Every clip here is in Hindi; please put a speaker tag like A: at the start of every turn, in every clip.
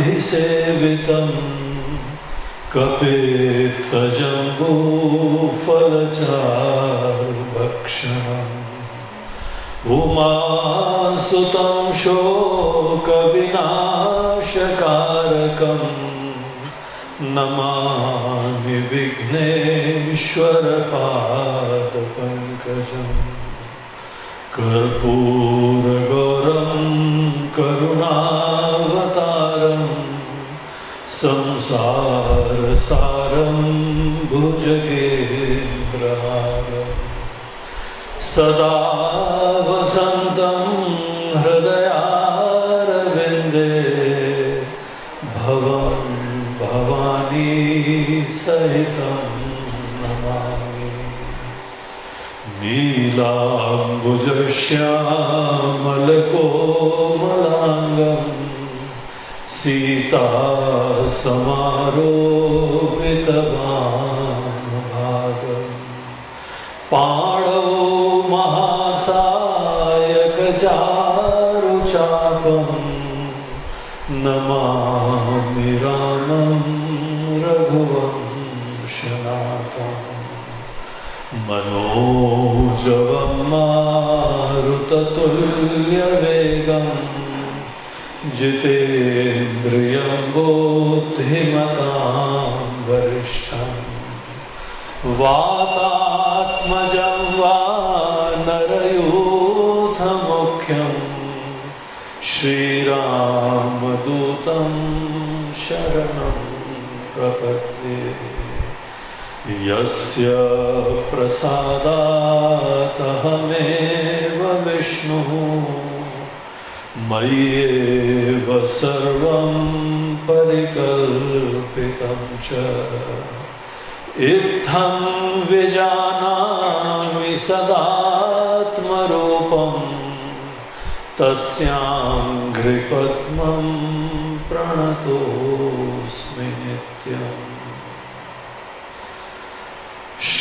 A: गजाननभूतगणाधिसेवितम् कपित्थजम्बूफलचारुभक्षणम् उमासुतं शोकविनाशकारकम् नमामि विघ्नेश्वरपादपङ्कजम् कर्पूरगौरं करुणावतारम् संसारसारं भुजगेन्द्रहारम् सदा नीलाम्बुजश्यामलकोमलाङ्गम् सीता समारोपितवान् पाणौ महासायकचारुचापम् नमामि मनोजवं मारुततुल्यवेगम् जितेन्द्रियं बुद्धिमतां वरिष्ठम् वातात्मजं वा नरयूथमुख्यं शरणं प्रपद्ये। यस्य प्रसादातहमेव विष्णुः मय्येव सर्वं परिकल्पितं च। इत्थं विजानामि सदात्मरूपं तस्यां घ्रिपद्मं प्रणतोऽस्मि नित्यम्।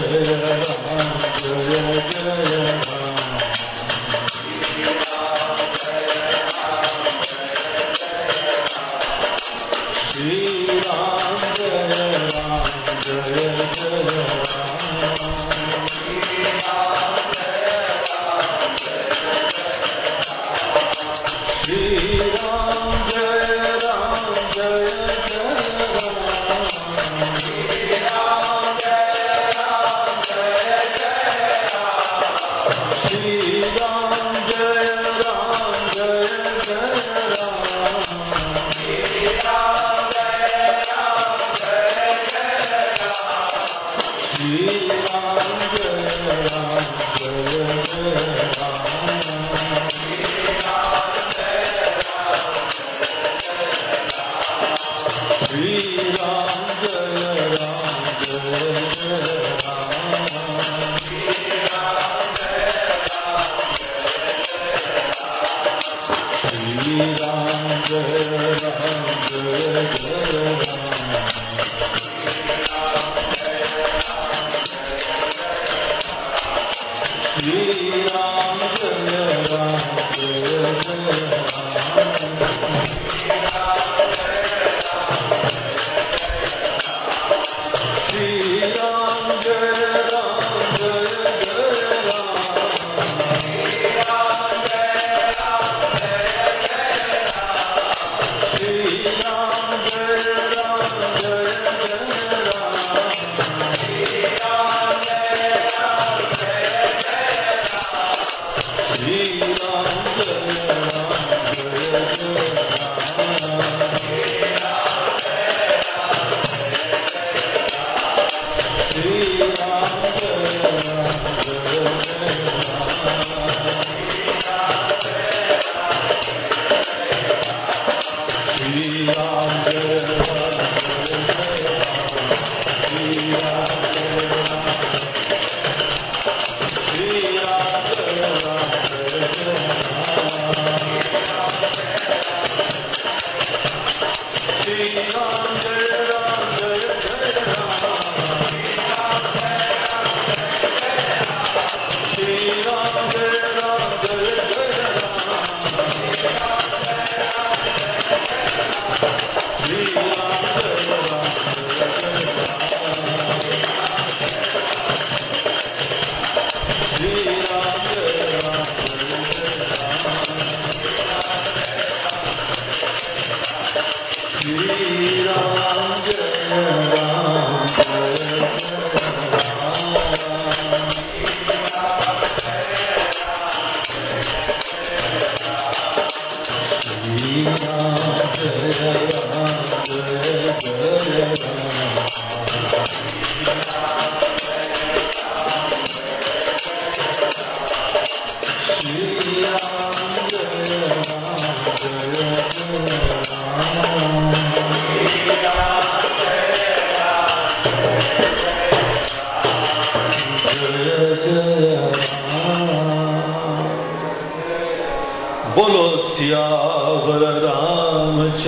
A: श्रीराम जय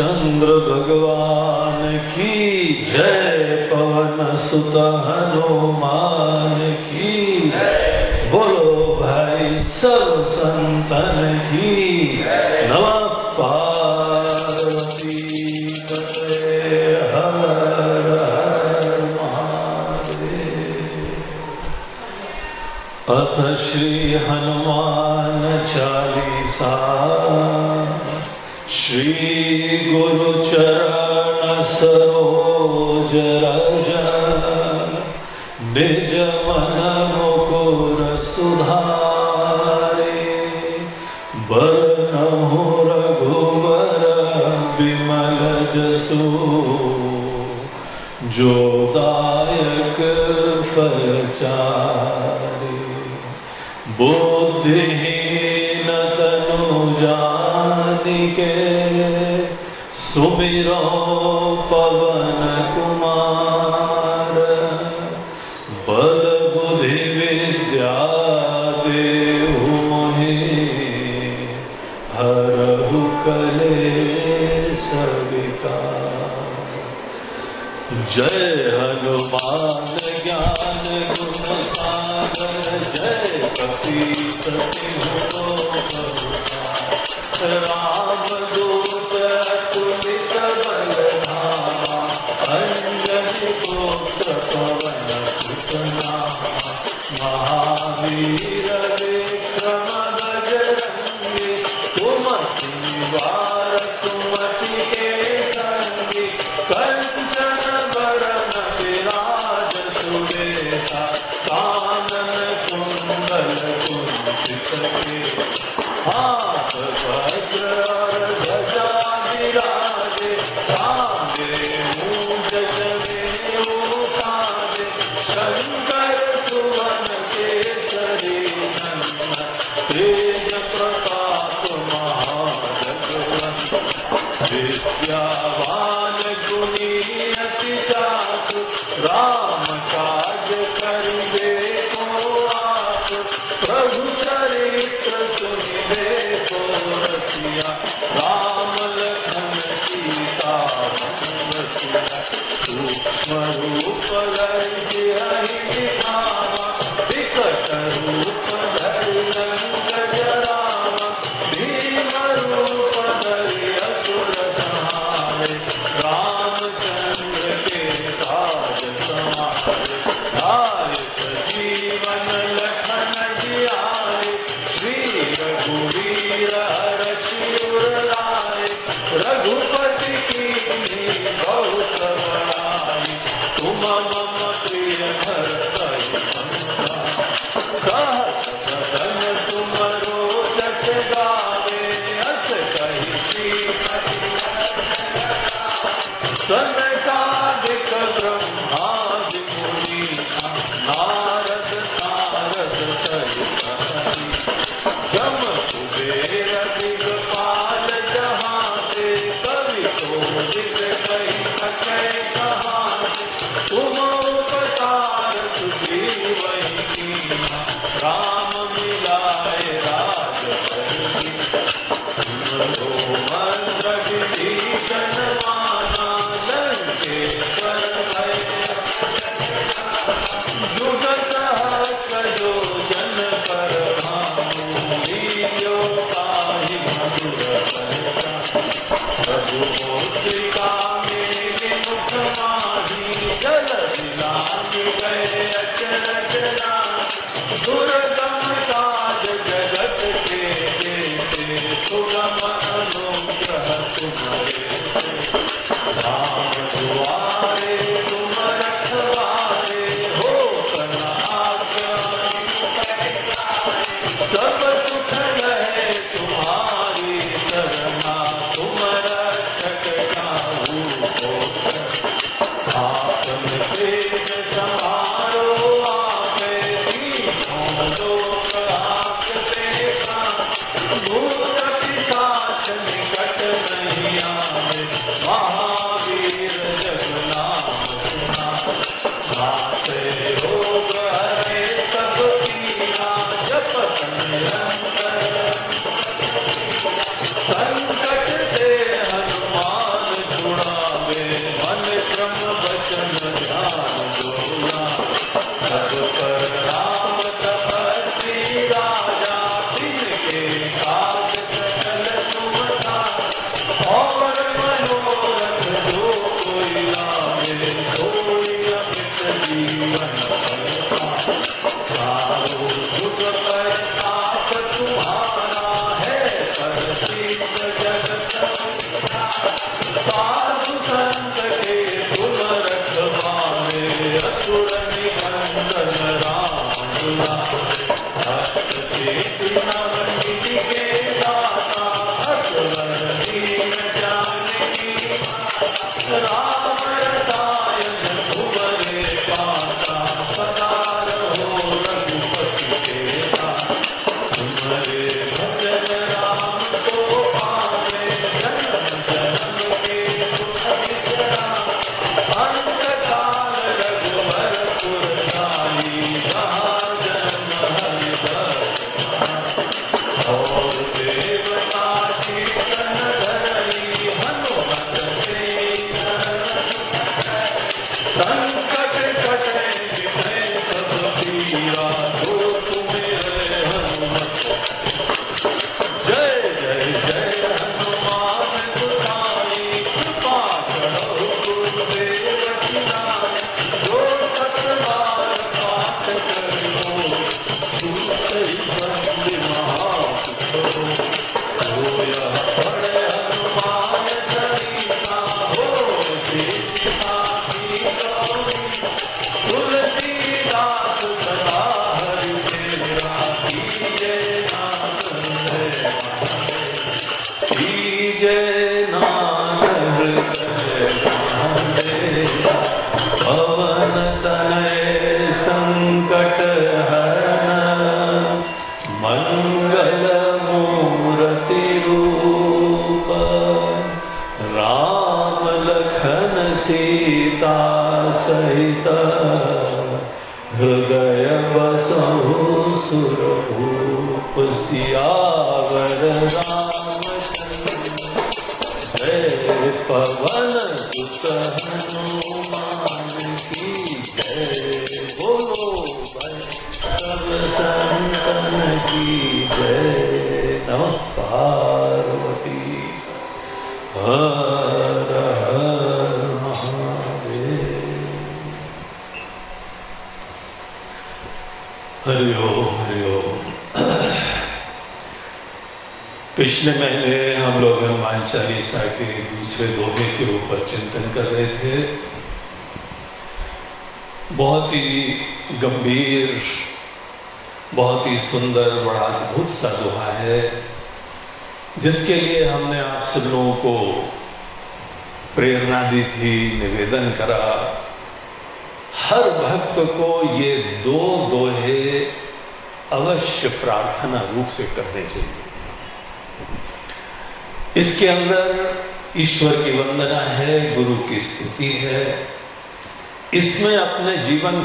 A: रामचंद्र भगवान की जय पवन सुत हनुमान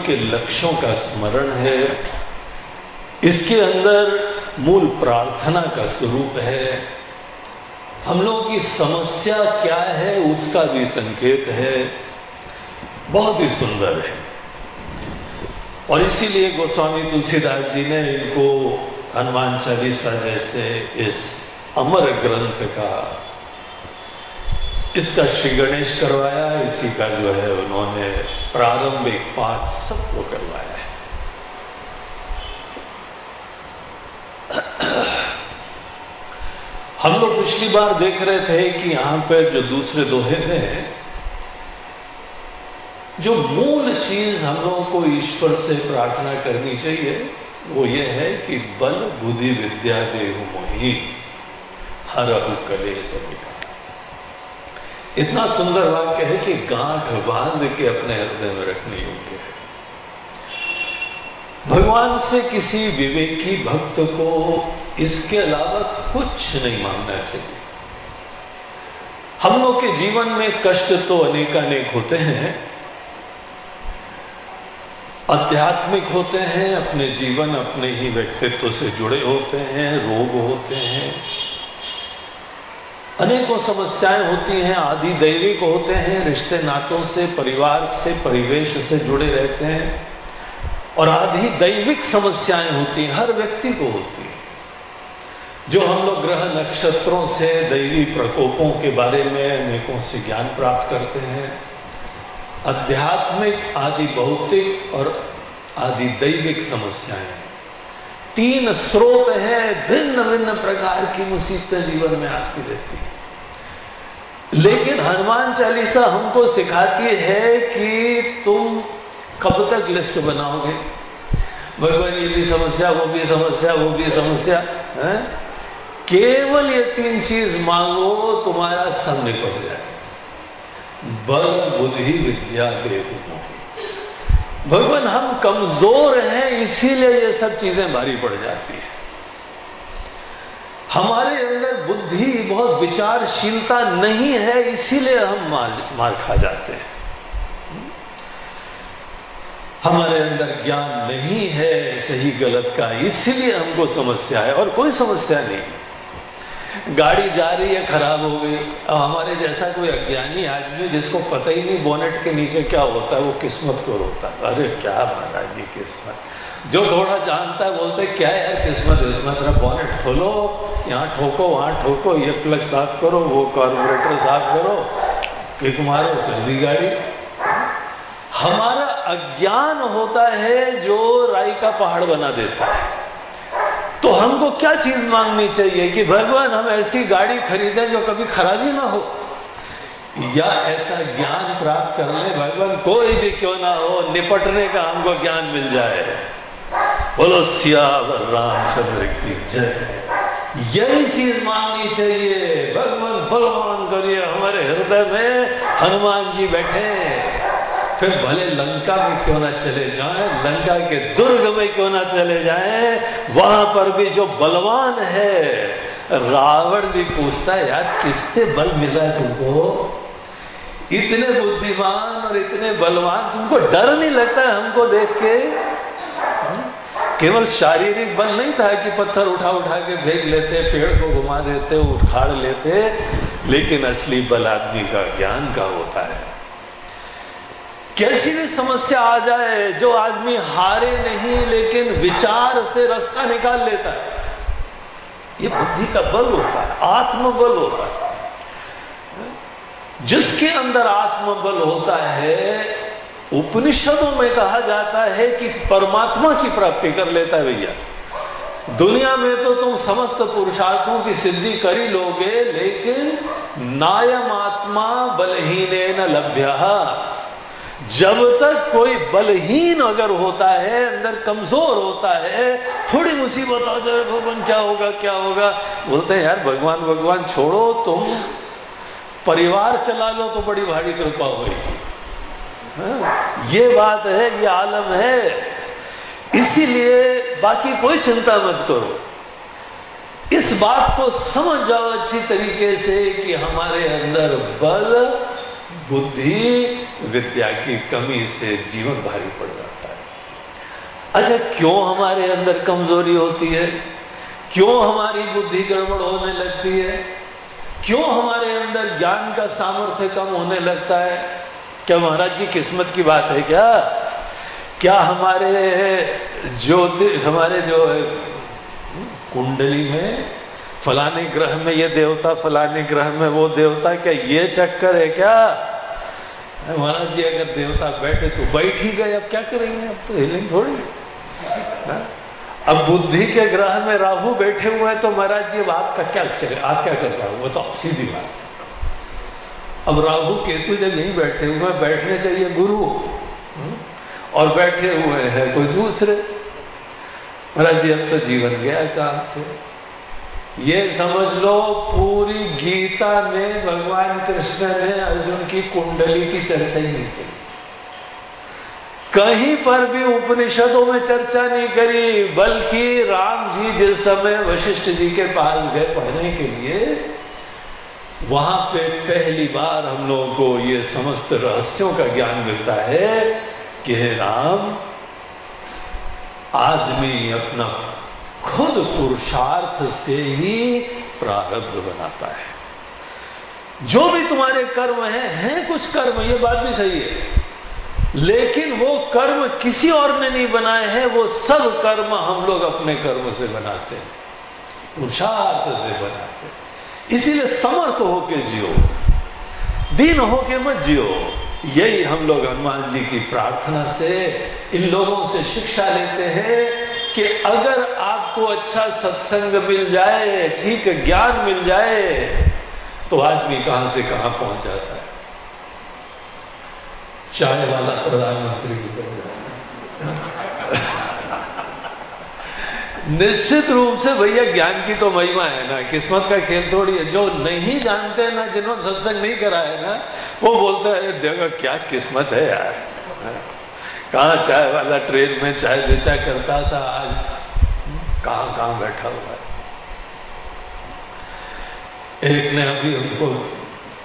A: के लक्ष्यों का स्मरण है, इसके अंदर मूल प्रार्थना का स्वरूप है। हम लोगों की समस्या क्या है उसका भी संकेत है। बहुत ही सुंदर है। और इसीलिए गोस्वामी तुलसीदास जी ने इनको हनुमान चालीसा जैसे इस अमर ग्रंथ का इसका श्री गणेश करवाया, इसी का जो है उन्होंने प्रारंभिक पाठ सबको करवाया है। हम लोग पिछली बार देख रहे थे कि यहाँ पर जो दूसरे दोहे में जो मूल चीज़ हम लोगों को ईश्वर से प्रार्थना करनी चाहिए, वो ये है कि बल, बुद्धि, विद्या देव मोही, हर कले समिका इतना सुंदर वाक्य है कि गांठ बाँध के अपने हृदय में रखने योग्य है। भगवान से किसी विवेकी भक्त को इसके अलावा कुछ नहीं मांगना चाहिए। हम लोग के जीवन में कष्ट तो अनेकानेक होते हैं, आध्यात्मिक होते हैं, अपने जीवन अपने ही व्यक्तित्व से जुड़े होते हैं, रोग होते हैं। अनेकों समस्याएँ होती हैं, आदि दैविक होते हैं, रिश्ते नातों से, परिवार से, परिवेश से जुड़े रहते हैं। और आदि दैविक समस्याएँ होती हैं, हर व्यक्ति को होती है। जो हम लोग ग्रह नक्षत्रों से, दैवी प्रकोपों के बारे में अनेकों से ज्ञान प्राप्त करते हैं। आध्यात्मिक, आदि भौतिक और आदि दैविक समस्याएँ। तीन स्रोत हैं भिन्न भिन्न प्रकार की मुसीबतें जीवन में आती रहती है। लेकिन हनुमान चालीसा हमको सिखाती है कि तुम कब तक लिस्ट बनाओगे? भगवान, ये भी समस्या, वो भी समस्या, वो भी समस्या, है? केवल ये तीन चीज़ मांगो, तुम्हारा सब निकल जाए। बल, बुद्धि, विद्या देव भगवान, हम कमज़ोर हैं, इसीलिए ये सब चीज़ें भारी पड़ जाती है। हमारे अंदर बुद्धि बहुत विचारशीलता नहीं है, इसीलिए हम मार मार खा जाते हैं। हमारे अंदर ज्ञान नहीं है, सही गलत का, इसीलिए हमको समस्या है, और कोई समस्या नहीं। गाड़ी जा रही है, खराब हो गई। अब हमारे जैसा कोई अज्ञानी आदमी जिसको पता ही नहीं बोनेट के नीचे क्या होता है, वो किस्मत को रोकता है। अरे क्या महाराज जी, किस्मत। जो थोड़ा जानता है, बोलते क्या यार, किस्मत किस्मत रहा बोनेट खोलो, यहाँ ठोको, वहाँ ठोको, ये प्लग साफ़ करो, वो कार्बोरेटर साफ़ करो किक मारो जल्दी गाड़ी। हमारा अज्ञान होता है जो राई का पहाड़ बना देता है। तो हमको क्या चीज़ मांगनी चाहिए कि भगवान, हम ऐसी गाड़ी खरीदें जो कभी खराबी ना हो? या ऐसा ज्ञान प्राप्त कर ले भगवान कोई भी क्यों ना हो, निपटने का हमको ज्ञान मिल जाए। बोलो, सियावर रामचंद्र की जय। यही चीज़ मांगनी चाहिए। भगवान, बलवान करिए, हमारे हृदय में हनुमान जी बैठे। फिर भले लंका में क्यों ना चले जाएँ, लंका के दुर्ग में क्यों ना चले जाएँ, वहाँ पर भी जो बलवान है, रावण भी पूछता है, यार, किससे बल मिला तुमको? इतने बुद्धिमान और इतने बलवान, तुमको डर नहीं लगता है हमको देख के? केवल शारीरिक बल नहीं था कि पत्थर उठा उठा के फेंक लेते, पेड़ को घुमा देते, उखाड़ लेते, लेकिन असली बल आदमी का ज्ञान का होता है। कैसी भी समस्या आ जाए, जो आदमी हारे नहीं, लेकिन विचार से रास्ता निकाल लेता है। ये बुद्धि का बल होता है, आत्मबल होता है। जिसके अंदर आत्मबल होता है, उपनिषदों में कहा जाता है कि परमात्मा की प्राप्ति कर लेता है भैया। दुनिया में तो तुम समस्त पुरुषार्थों की सिद्धि कर ही लोगे, लेकिन नायम आत्मा बलहीन न लभ्य। जब तक कोई बलहीन अगर होता है अंदर कमज़ोर होता है थोड़ी मुसीबत आ जाए भगवान क्या होगा क्या होगा? बोलते हैं यार भगवान भगवान छोड़ो तुम परिवार चला लो तो बड़ी भारी कृपा होगी। हाँ, ये बात है ये आलम है। इसीलिए बाकी कोई चिंता मत करो। इस बात को समझ जाओ अच्छी तरीके से कि हमारे अंदर बल बुद्धि विद्या की कमी से जीवन भारी पड़ जाता है। अच्छा क्यों हमारे अंदर कमज़ोरी होती है? क्यों हमारी बुद्धि गड़बड़ होने लगती है? क्यों हमारे अंदर ज्ञान का सामर्थ्य कम होने लगता है? क्या महाराज जी, किस्मत की बात है क्या? क्या हमारे ज्योतिष हमारे जो कुंडली में, फलाने ग्रह में ये देवता, फलाने ग्रह में वो देवता, क्या ये चक्कर है क्या? महाराज जी, अगर देवता बैठे तो बैठ ही गए, अब क्या करेंगे? अब तो हिलेंगे थोड़ी। हाँ? अब बुद्धि के ग्रह में राहु बैठे हुए हैं तो महाराज जी, अब आपका क्या चले आप क्या कर करता हूँ? वो तो सीधी बात है। अब राहु केतु जब नहीं बैठे हुए हैं, बैठने चाहिए गुरु। हाँ? और बैठे हुए हैं कोई दूसरे। महाराज जी, अब तो जीवन गया काम से? ये समझ लो, पूरी गीता में भगवान कृष्ण ने अर्जुन की कुंडली की चर्चा ही नहीं करी। कहीं पर भी उपनिषदों में चर्चा नहीं करी, बल्कि राम जी जिस समय वशिष्ठ जी के पास गए पढ़ने के लिए, वहाँ पे पहली बार हम लोगों को ये समस्त रहस्यों का ज्ञान मिलता है कि हे राम आदमी अपना खुद पुरुषार्थ से ही प्रारब्ध बनाता है। जो भी तुम्हारे कर्म हैं हैं कुछ कर्म, ये बात भी सही है। लेकिन वो कर्म किसी और ने नहीं बनाए हैं, वो सब कर्म हम लोग अपने कर्म से बनाते हैं। पुरुषार्थ से बनाते हैं। इसीलिए समर्थ होके जियो। दीन होके मत जियो। यही हम लोग हनुमान जी की प्रार्थना से, इन लोगों से शिक्षा लेते हैं कि अगर आपको अच्छा सत्संग मिल जाए, ठीक ज्ञान मिल जाए तो आदमी कहाँ से कहाँ पहुँच जाता है। चाय वाला प्रधानमंत्री भी की तरह निश्चित रूप से भैया ज्ञान की तो महिमा है ना, किस्मत का खेल थोड़ी है। जो नहीं जानते ना, जिन्होंने सत्संग नहीं करा है ना, वो बोलते हैं देखो क्या किस्मत है यार। कहा चाय वाला ट्रेन में चाय बेचा करता था, आज कहाँ कहाँ बैठा हुआ है। एक ने अभी उनको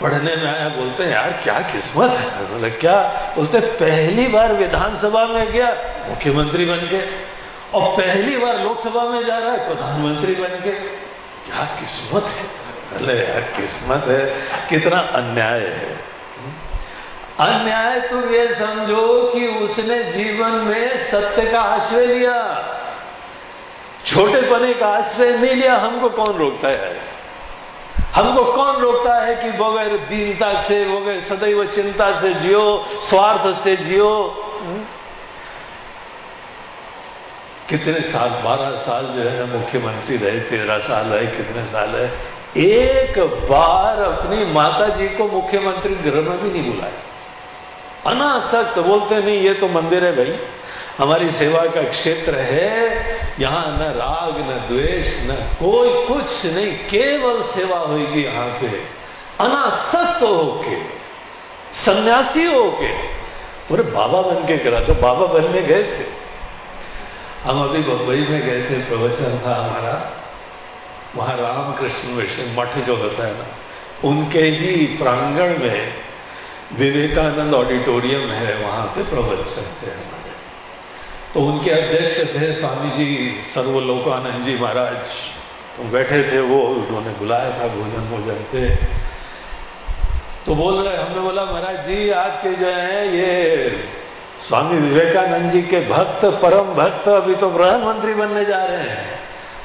A: पढ़ने में आया, बोलते हैं, यार क्या किस्मत है? बोले, क्या? बोलते, पहली बार विधानसभा में गया, मुख्यमंत्री बन के। और पहली बार लोकसभा में जा रहा है, प्रधानमंत्री बन के क्या किस्मत है? अरे यार, किस्मत है। कितना अन्याय है। अन्याय तुम ये समझो कि उसने जीवन में सत्य का आश्रय लिया। छोटे पने का आश्रय नहीं लिया, हमको कौन रोकता है? हमको कौन रोकता है कि बगैर दीनता से, बगैर सदैव चिंता से जियो, स्वार्थ से जियो? कितने साल, बारह साल जो है ना मुख्यमंत्री रहे, तेरह साल रहे, कितने साल है एक बार अपनी माता जी को मुख्यमंत्री गृह में भी नहीं बुलाया। अनासक्त बोलते नहीं, ये तो मंदिर है भाई, हमारी सेवा का क्षेत्र है, यहाँ न राग, न द्वेष, न कोई कुछ नहीं, केवल सेवा होगी यहाँ पे। अनासक्त होके, सन्यासी होके, पूरे बाबा बन के करा तो बाबा बनने गए थे। हम अभी बम्बई में गए थे, प्रवचन था हमारा। वहाँ रामकृष्ण मिशन मठ जो होता है ना, उनके ही प्रांगण में विवेकानंद ऑडिटोरियम है, वहाँ पे प्रवचन थे हमारे। तो उनके अध्यक्ष थे स्वामी जी सर्वलोकानंद जी महाराज। तो बैठे थे वो, उन्होंने बुलाया था, भोजन भोजन पे। तो बोल रहे, हमने बोला, महाराज जी, आपके जो है ये स्वामी विवेकानंद जी के भक्त, परम भक्त अभी तो प्रधानमंत्री बनने जा रहे हैं।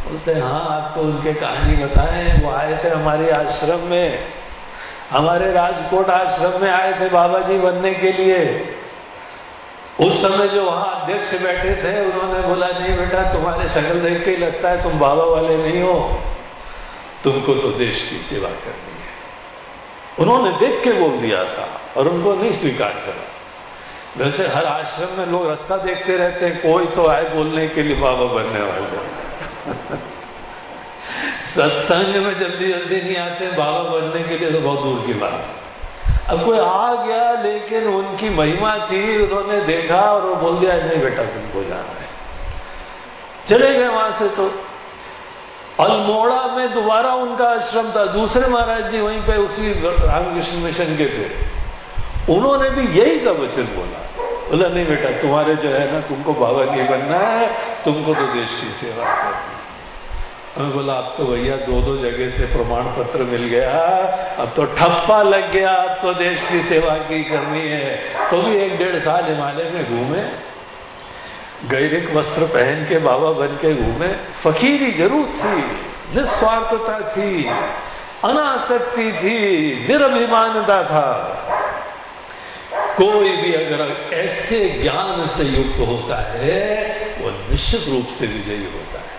A: बोलते हाँ आपको उनके कहानी बताएँ, वो आए थे हमारे आश्रम में। हमारे राजकोट आश्रम में आए थे बाबा जी बनने के लिए। उस समय जो वहाँ अध्यक्ष बैठे थे, उन्होंने बोला, नहीं बेटा, तुम्हारे शक्ल देख के ही लगता है, तुम बाबा वाले नहीं हो। तुमको तो देश की सेवा करनी है। उन्होंने देख के बोल दिया था और उनको नहीं स्वीकार करा। वैसे हर आश्रम में लोग रास्ता देखते रहते हैं, कोई तो आए बोलने के लिए बाबा बनने वाले। सत्संग में जल्दी जल्दी नहीं आते, बाबा बनने के लिए तो बहुत दूर की बात। अब कोई आ गया, लेकिन उनकी महिमा थी, उन्होंने देखा और वो बोल दिया, नहीं बेटा, तुमको जाना है। चले गए वहाँ से तो। अल्मोड़ा में दोबारा उनका आश्रम था। दूसरे महाराज जी वहीं पे उसी रामकृष्ण मिशन के थे। उन्होंने भी यही का वचन बोला। बोला, नहीं बेटा, तुम्हारे जो है ना, तुमको बाबा नहीं बनना है, तुमको तो देश की सेवा करनी बोला, अब तो भैया दो दो जगह से प्रमाण पत्र मिल गया, अब तो ठप्पा लग गया, अब तो देश की सेवा की करनी है। तो भी एक डेढ़ साल हिमालय में घूमे गैरिक वस्त्र पहन के बाबा बन के घूमे। फकीरी ज़रूर थी, निस्वार्थता थी, अनासक्ति थी, निरभिमानता था। कोई भी अगर ऐसे ज्ञान से युक्त होता है, वो निश्चित रूप से विजयी होता है।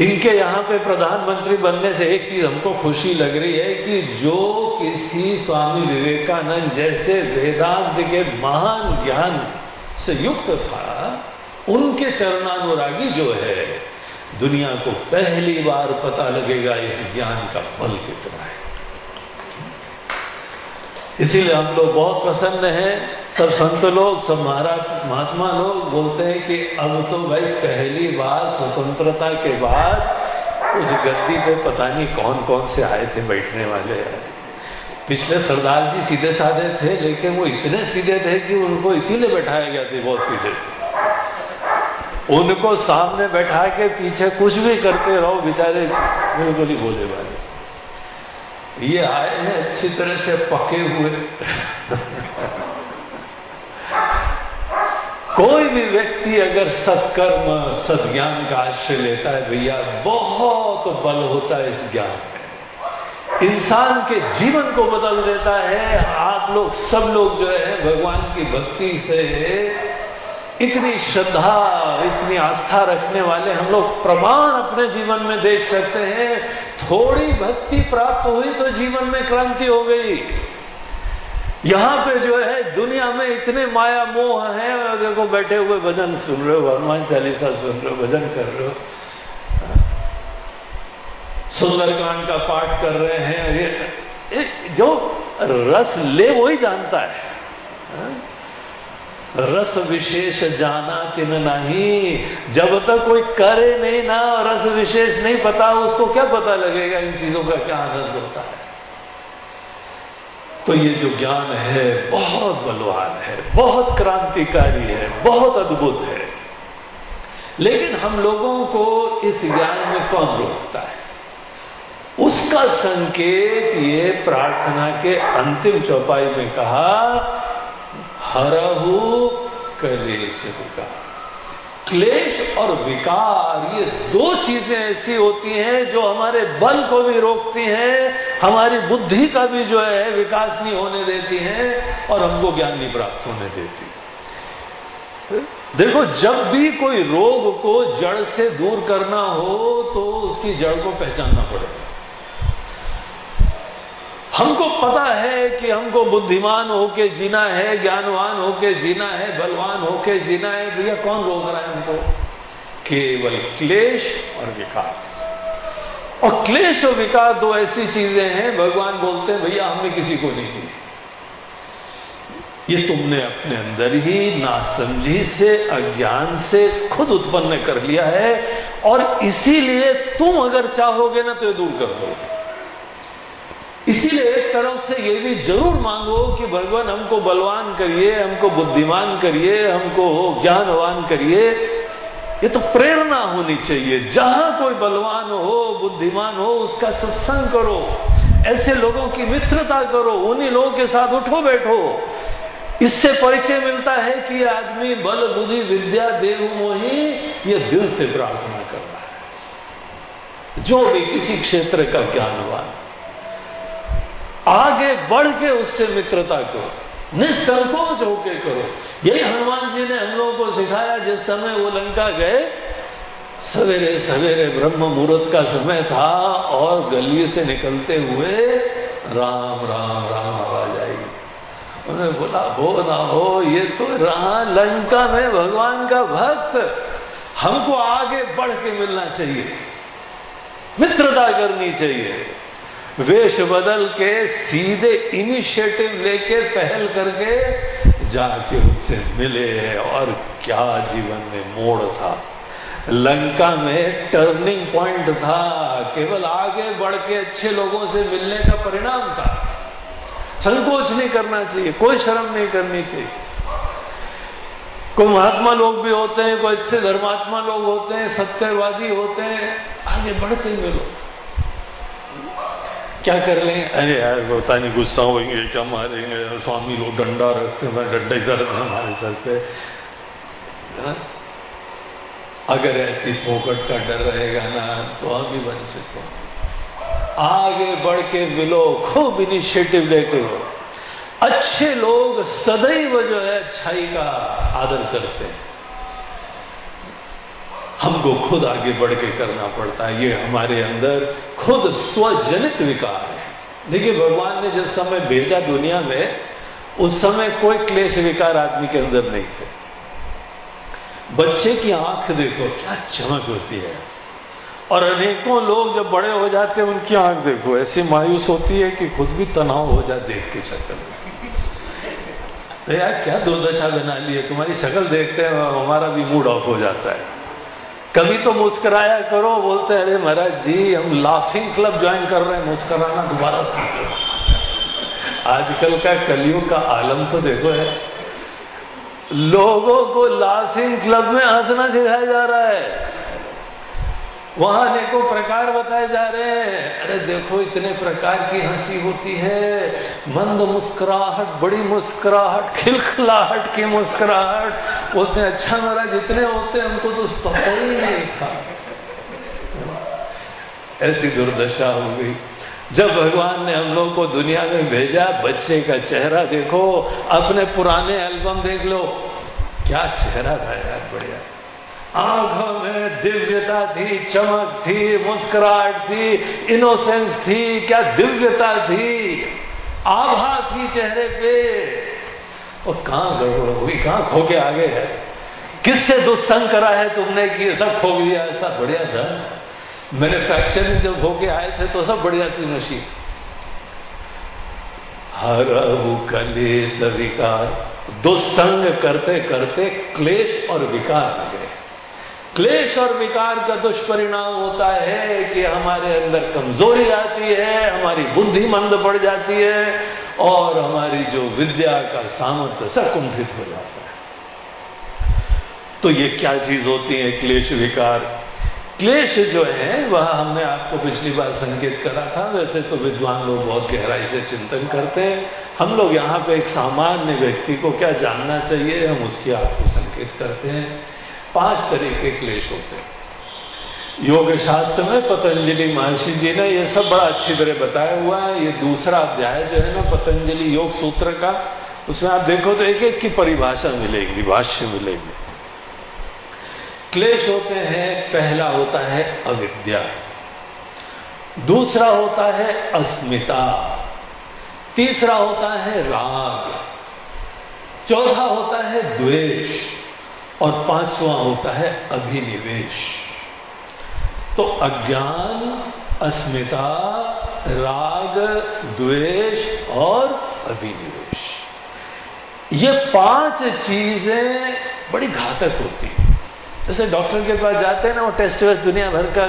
A: इनके यहाँ पे प्रधानमंत्री बनने से एक चीज़ हमको खुशी लग रही है कि जो किसी स्वामी विवेकानंद जैसे वेदांत के महान ज्ञान से युक्त था, उनके चरणानुरागी जो है, दुनिया को पहली बार पता लगेगा इस ज्ञान का बल कितना है। इसीलिए हम लोग बहुत प्रसन्न हैं। सब संत लोग, सब महाराज, महात्मा लोग बोलते हैं कि अब तो भाई पहली बार स्वतंत्रता के बाद उस गद्दी पे पता नहीं कौन कौन से आए थे, बैठने वाले। पिछले सरदार जी सीधे साधे थे, लेकिन वो इतने सीधे थे कि उनको इसीलिए बैठाया गया थे, बहुत सीधे। उनको सामने बैठा के पीछे कुछ भी करते रहो, बेचारे बिल्कुल ही बोले वाले ये आए हैं अच्छी तरह से पके हुए। कोई भी व्यक्ति अगर सत्कर्म, सदज्ञान का आश्रय लेता है, भैया, बहुत बल होता है इस ज्ञान में। इंसान के जीवन को बदल देता है। आप लोग, सब लोग जो है, भगवान की भक्ति से इतनी श्रद्धा, इतनी आस्था रखने वाले हम लोग प्रमाण अपने जीवन में देख सकते हैं। थोड़ी भक्ति प्राप्त हुई तो जीवन में क्रांति हो गई। यहाँ पे जो है, दुनिया में इतने माया मोह है देखो बैठे हुए भजन सुन रहे हो, हनुमान चालीसा सुन रहे हो, भजन कर रहे हो। सुंदरकांड का पाठ कर रहे हैं, ये जो रस ले वो ही जानता है? रस विशेष जाना कि नहीं। जब तक कोई करे नहीं ना, रस विशेष नहीं पता, उसको क्या पता लगेगा इन चीज़ों का क्या आनंद होता है। तो ये जो ज्ञान है, बहुत बलवान है, बहुत क्रांतिकारी है, बहुत अद्भुत है। लेकिन हम लोगों को इस ज्ञान में कौन रोकता है? उसका संकेत ये प्रार्थना के अंतिम चौपाई में कहा हरहु कलेश क्लेश और विकार, ये दो चीज़ें ऐसी होती हैं जो हमारे बल को भी रोकती हैं, हमारी बुद्धि का भी जो है विकास नहीं होने देती हैं और हमको ज्ञान नहीं प्राप्त होने देती देखो, जब भी कोई रोग को जड़ से दूर करना हो तो उसकी जड़ को पहचानना पड़ेगा। हमको पता है कि हमको बुद्धिमान होके जीना है, ज्ञानवान होके जीना है, बलवान होके जीना है भैया कौन रोक रहा है हमको? केवल क्लेश और विकार। और क्लेश और विकार दो ऐसी चीज़ें हैं, भगवान बोलते हैं, भैया, हमने किसी को नहीं दी। ये तुमने अपने अंदर ही नासमझी से, अज्ञान से खुद उत्पन्न कर लिया है, और इसीलिए तुम अगर चाहोगे ना तो ये दूर कर दोगे। इसीलिए एक तरफ़ से ये भी ज़रूर मांगो कि भगवान हमको बलवान करिए, हमको बुद्धिमान करिए, हमको ज्ञानवान करिए। ये तो प्रेरणा होनी चाहिए। जहाँ कोई बलवान हो, बुद्धिमान हो, उसका सत्संग करो। ऐसे लोगों की मित्रता करो। उन्हीं लोगों के साथ उठो बैठो। इससे परिचय मिलता है कि ये आदमी बल, बुद्धि, विद्या देव मोही ये दिल से प्रार्थना कर रहा है। जो भी किसी क्षेत्र का ज्ञानवान। आगे बढ़ के उससे मित्रता करो, निसंकोच होके करो। यही हनुमान जी ने हम लोगों को सिखाया, जिस समय वो लंका गए, सवेरे सवेरे ब्रह्म मुहूर्त का समय था और गली से निकलते हुए राम राम राम आवाज़ आई। उन्होंने बोला, हो ना हो, ये तो रहा लंका में भगवान का भक्त। हमको आगे बढ़ के मिलना चाहिए, मित्रता करनी चाहिए। वेश बदल के सीधे इनिशिएटिव लेके पहल करके जाके उनसे मिले और क्या जीवन में मोड़ था। लंका में टर्निंग पॉइंट था। केवल आगे बढ़ के अच्छे लोगों से मिलने का परिणाम था। संकोच नहीं करना चाहिए, कोई शर्म नहीं करनी चाहिए। कोई महात्मा लोग भी होते हैं, कोई अच्छे धर्मात्मा लोग होते हैं, सत्यवादी होते हैं, आगे बढ़ते मिलो क्या कर लें अरे यार, पता नहीं, गुस्सा होंगे क्या मारेंगे? स्वामी लोग डंडा रखते हैं डंडे दर्द हमारे सर पे। हाँ? अगर ऐसी पोकट का डर रहेगा ना तो हम भी वंचित हो आगे बढ़ के मिलो, खूब इनिशिएटिव लेते हो। अच्छे लोग सदैव जो है, अच्छाई का आदर करते हैं। हमको खुद आगे बढ़ के करना पड़ता है। ये हमारे अंदर खुद स्वजनित विकार है। देखिए, भगवान ने जिस समय भेजा दुनिया में, उस समय कोई क्लेश विकार आदमी के अंदर नहीं थे। बच्चे की आँख देखो, क्या चमक होती है। और अनेकों लोग जब बड़े हो जाते हैं, उनकी आँख देखो, ऐसी मायूस होती है कि खुद भी तनाव हो जाए देख के शक्ल तो यार, क्या दुर्दशा बना ली है? तुम्हारी शक्ल देखते हैं, हमारा भी मूड ऑफ़ हो जाता है। कभी तो मुस्कराया करो, बोलते अरे महाराज जी, हम लाफिंग क्लब ज्वाइन कर रहे हैं, मुस्कराना दोबारा सीख आजकल का कलियों का आलम तो देखो है। लोगों को लाफिंग क्लब में हंसना सिखाया जा रहा है। वहाँ अनेकों प्रकार बताए जा रहे हैं। अरे देखो, इतने प्रकार की हँसी होती है। मंद मुस्कुराहट, बड़ी मुस्कुराहट, खिलखिलाहट की मुस्कुराहट। हैं अच्छा महाराज जितने होते हैं, हमको तो पता ही नहीं था। ऐसी दुर्दशा हो गई। जब भगवान ने हम लोग को दुनिया में भेजा, बच्चे का चेहरा देखो, अपने पुराने एल्बम देख लो। क्या चेहरा था यार, बढ़िया। आँखों में दिव्यता थी, चमक थी, मुस्कुराहट थी इनोसेंस थी, क्या दिव्यता थी? आभा थी चेहरे पे। और कहाँ गड़बड़ हुई कहाँ खो के आगे है? किससे दुस्संग करा है तुमने कि सब खो गया, ऐसा बढ़िया था? मैन्युफैक्चरिंग जब होके आए थे तो सब बढ़िया थी मशीन हर कलेश विकार दुस्संग करते करते क्लेश और विकार आ गए। क्लेश और विकार का दुष्परिणाम होता है कि हमारे अंदर कमज़ोरी आती है, हमारी बुद्धि मंद बढ़ जाती है और हमारी जो विद्या का सामर्थ्य सब कुंठित हो जाता है। तो ये क्या चीज़ होती है क्लेश विकार? क्लेश जो है, वह हमने आपको पिछली बार संकेत करा था, वैसे तो विद्वान लोग बहुत गहराई से चिंतन करते हैं। हम लोग यहाँ पे एक सामान्य व्यक्ति को क्या जानना चाहिए, हम उसकी आपको संकेत करते हैं। पाँच तरह के क्लेश होते हैं। योग शास्त्र में पतंजलि महर्षि जी ने यह सब बड़ा अच्छी तरह बताया हुआ है। ये दूसरा अध्याय जो है ना, पतंजलि योग सूत्र का, उसमें आप देखो तो एक एक की परिभाषा मिलेगी, भाष्य मिलेगी। क्लेश होते हैं, पहला होता है अविद्या, दूसरा होता है अस्मिता, तीसरा होता है राग, चौथा होता है द्वेष। और पांचवा होता है अभिनिवेश। तो अज्ञान, अस्मिता, राग, द्वेष और अभिनिवेश। ये पाँच चीज़ें बड़ी घातक होती हैं। जैसे डॉक्टर के पास जाते हैं ना, वो टेस्ट वेस्ट दुनिया भर का,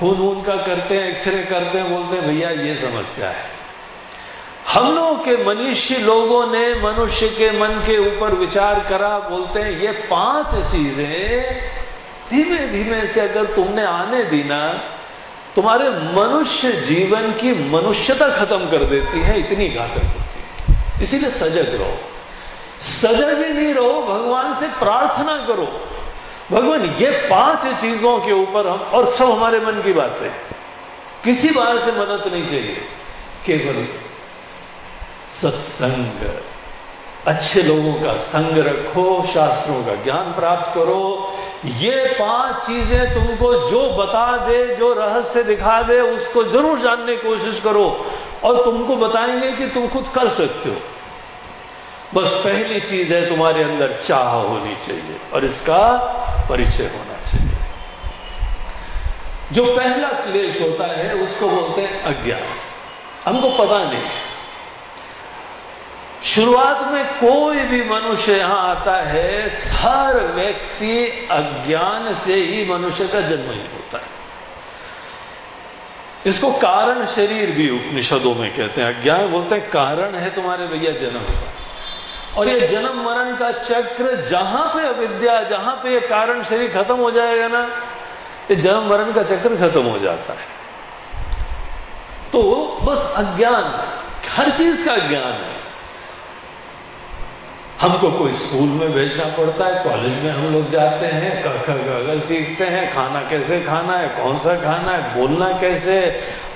A: खून वून का करते हैं, एक्सरे करते हैं, बोलते हैं, भैया, ये समस्या है। हम लोगों के मनुष्य लोगों ने मनुष्य के मन के ऊपर विचार करा, बोलते हैं, ये पाँच चीज़ें धीमे धीमे से अगर तुमने आने दी ना, तुम्हारे मनुष्य जीवन की मनुष्यता खत्म कर देती है, इतनी घातक होती है। इसीलिए सजग रहो। सजग भी नहीं रहो, भगवान से प्रार्थना करो। भगवान, ये पाँच चीज़ों के ऊपर हम, और सब हमारे मन की बातें किसी बात से मदद नहीं चाहिए। केवल सत्संग। अच्छे लोगों का संग रखो, शास्त्रों का ज्ञान प्राप्त करो। ये पाँच चीज़ें तुमको जो बता दे, जो रहस्य दिखा दे, उसको ज़रूर जानने की कोशिश करो और तुमको बताएँगे कि तुम खुद कर सकते हो। बस पहली चीज़ है, तुम्हारे अंदर चाह होनी चाहिए और इसका परिचय होना चाहिए। जो पहला क्लेश होता है, उसको बोलते हैं अज्ञान। हमको पता नहीं। शुरुआत में कोई भी मनुष्य यहाँ आता है, हर व्यक्ति अज्ञान से ही मनुष्य का जन्म ही होता है। इसको कारण शरीर भी उपनिषदों में कहते हैं। अज्ञान बोलते हैं, कारण है तुम्हारे भैया जन्म का। और ये जन्म मरण का चक्र जहाँ पे अविद्या, जहाँ पे ये कारण शरीर खत्म हो जाएगा ना, ये जन्म मरण का चक्र खत्म हो जाता है। तो बस अज्ञान, हर चीज़ का ज्ञान है। हमको कोई स्कूल में भेजना पड़ता है कॉलेज में हम लोग जाते हैं क ख सीखते हैं खाना कैसे खाना है कौन सा खाना है बोलना कैसे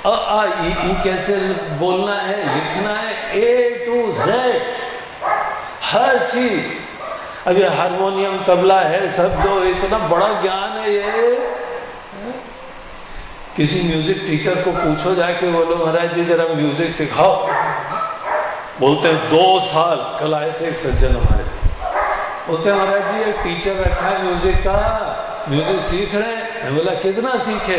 A: अ आ ई, ई कैसे बोलना है लिखना है ए टू जेड हर चीज़। अब ये हारमोनियम तबला है सब जो इतना बड़ा ज्ञान है ये। किसी म्यूज़िक टीचर को पूछो जाके बोलो महाराज जी जरा म्यूज़िक सिखाओ। बोलते हैं, दो साल कल आए थे एक सज्जन हमारे बोलते हैं, महाराज जी, एक टीचर रखा है म्यूज़िक का म्यूज़िक सीख रहे हैं? बोला, कितना सीखे?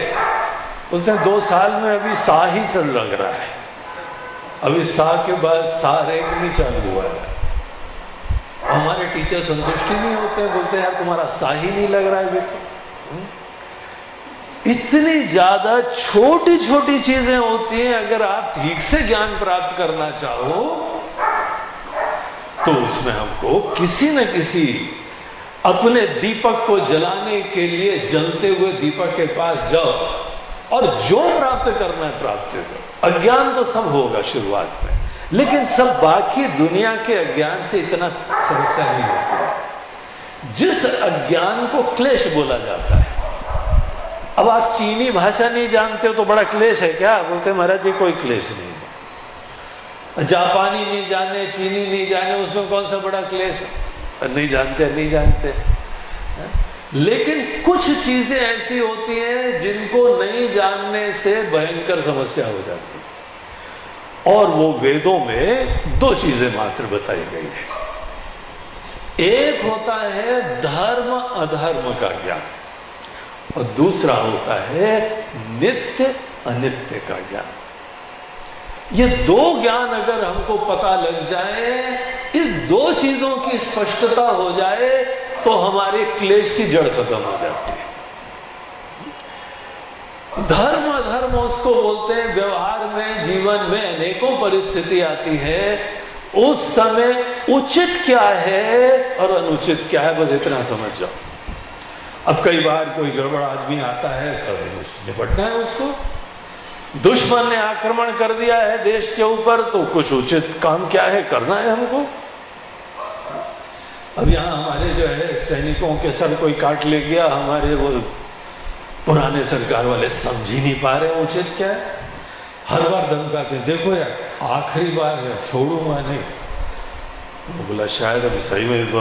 A: हैं, दो साल में अभी सा ही चल लग रहा है। अभी सा के बाद सा एक नहीं चालू हुआ है। हमारे टीचर संतुष्टि नहीं होते बोलते हैं, यार, तुम्हारा सा ही नहीं लग रहा है, बेटा। हम्म? इतनी ज़्यादा छोटी छोटी चीज़ें होती हैं, अगर आप ठीक से ज्ञान प्राप्त करना चाहो तो उसमें हमको किसी न किसी अपने दीपक को जलाने के लिए जलते हुए दीपक के पास जाओ और जो प्राप्त करना है प्राप्त करो। अज्ञान तो सब होगा शुरुआत में, लेकिन सब बाकी दुनिया के अज्ञान से इतना समस्या नहीं होती। जिस अज्ञान को क्लेश बोला जाता है अब आप चीनी भाषा नहीं जानते हो तो बड़ा क्लेश है क्या? बोलते महाराज जी कोई क्लेश नहीं है। जापानी नहीं जाने, चीनी नहीं जाने, उसमें कौन सा बड़ा क्लेश है? नहीं जानते नहीं जानते। लेकिन कुछ चीज़ें ऐसी होती हैं जिनको नहीं जानने से भयंकर समस्या हो जाती है। और वो वेदों में दो चीज़ें मात्र बताई गई है। एक होता है धर्म, अधर्म का ज्ञान। और दूसरा होता है नित्य अनित्य का ज्ञान। ये दो ज्ञान अगर हमको पता लग जाए, इस दो चीज़ों की स्पष्टता हो जाए तो हमारे क्लेश की जड़ खत्म हो जाती है। धर्म अधर्म उसको बोलते हैं, व्यवहार में, जीवन में अनेकों परिस्थिति आती है। उस समय उचित क्या है और अनुचित क्या है, बस इतना समझ जाओ। अब कई बार कोई गड़बड़ आदमी आता है कभी निपटना है उसको। दुश्मन ने आक्रमण कर दिया है देश के ऊपर तो कुछ उचित काम क्या है? करना है हमको। अब यहाँ हमारे जो है, सैनिकों के सर कोई काट ले गया, हमारे वो पुराने सरकार वाले समझ ही नहीं पा रहे उचित क्या है। हर बार धमकाते देखो यार, आखिरी बार है छोड़ूँगा नहीं। बोला, शायद अभी सही में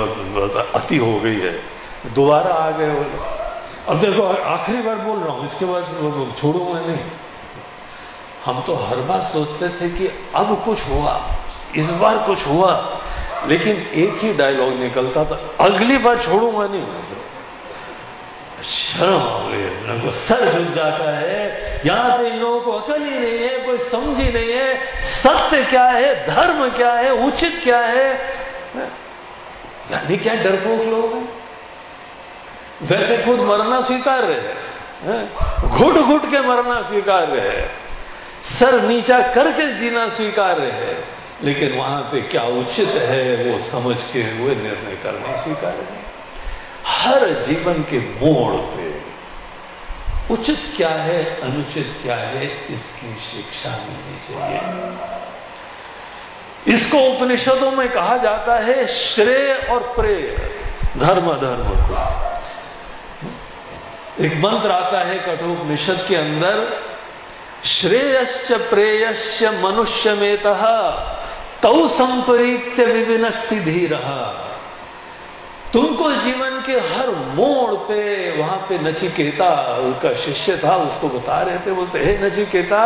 A: अति हो गई है। दोबारा आ गए बोले अब देखो, आखिरी बार बोल रहा हूँ, इसके बाद छोड़ूँगा नहीं। हम तो हर बार सोचते थे कि अब कुछ हुआ, इस बार कुछ हुआ, लेकिन एक ही डायलॉग निकलता था, अगली बार छोड़ूँगा नहीं। तो शर्म सर झुक जाता है, यहाँ पे इन लोगों को अकल ही नहीं है, कोई समझ ही नहीं है, सत्य क्या है, धर्म क्या है, उचित क्या है? यानी क्या डरपोक लोग हैं? वैसे खुद मरना स्वीकार हैं घुट घुट के मरना स्वीकार्य है, सर नीचा करके जीना स्वीकार्य है, लेकिन वहाँ पे क्या उचित है वो समझ के हुए निर्णय करना स्वीकार्य है? हर जीवन के मोड़ पे उचित क्या है, अनुचित क्या है, इसकी शिक्षा मिलनी चाहिए। इसको उपनिषदों में कहा जाता है, श्रेय और प्रेय धर्म धर्म को। एक मंत्र आता है कठोपनिषद के अंदर, श्रेयश्च प्रेयश्च मनुष्य में तौ संपरीत्य विविनक्ति धीर। तुमको जीवन के हर मोड़ पे वहाँ पे नचिकेता, उनका शिष्य था, उसको बता रहे थे, बोलते, हे नचिकेता,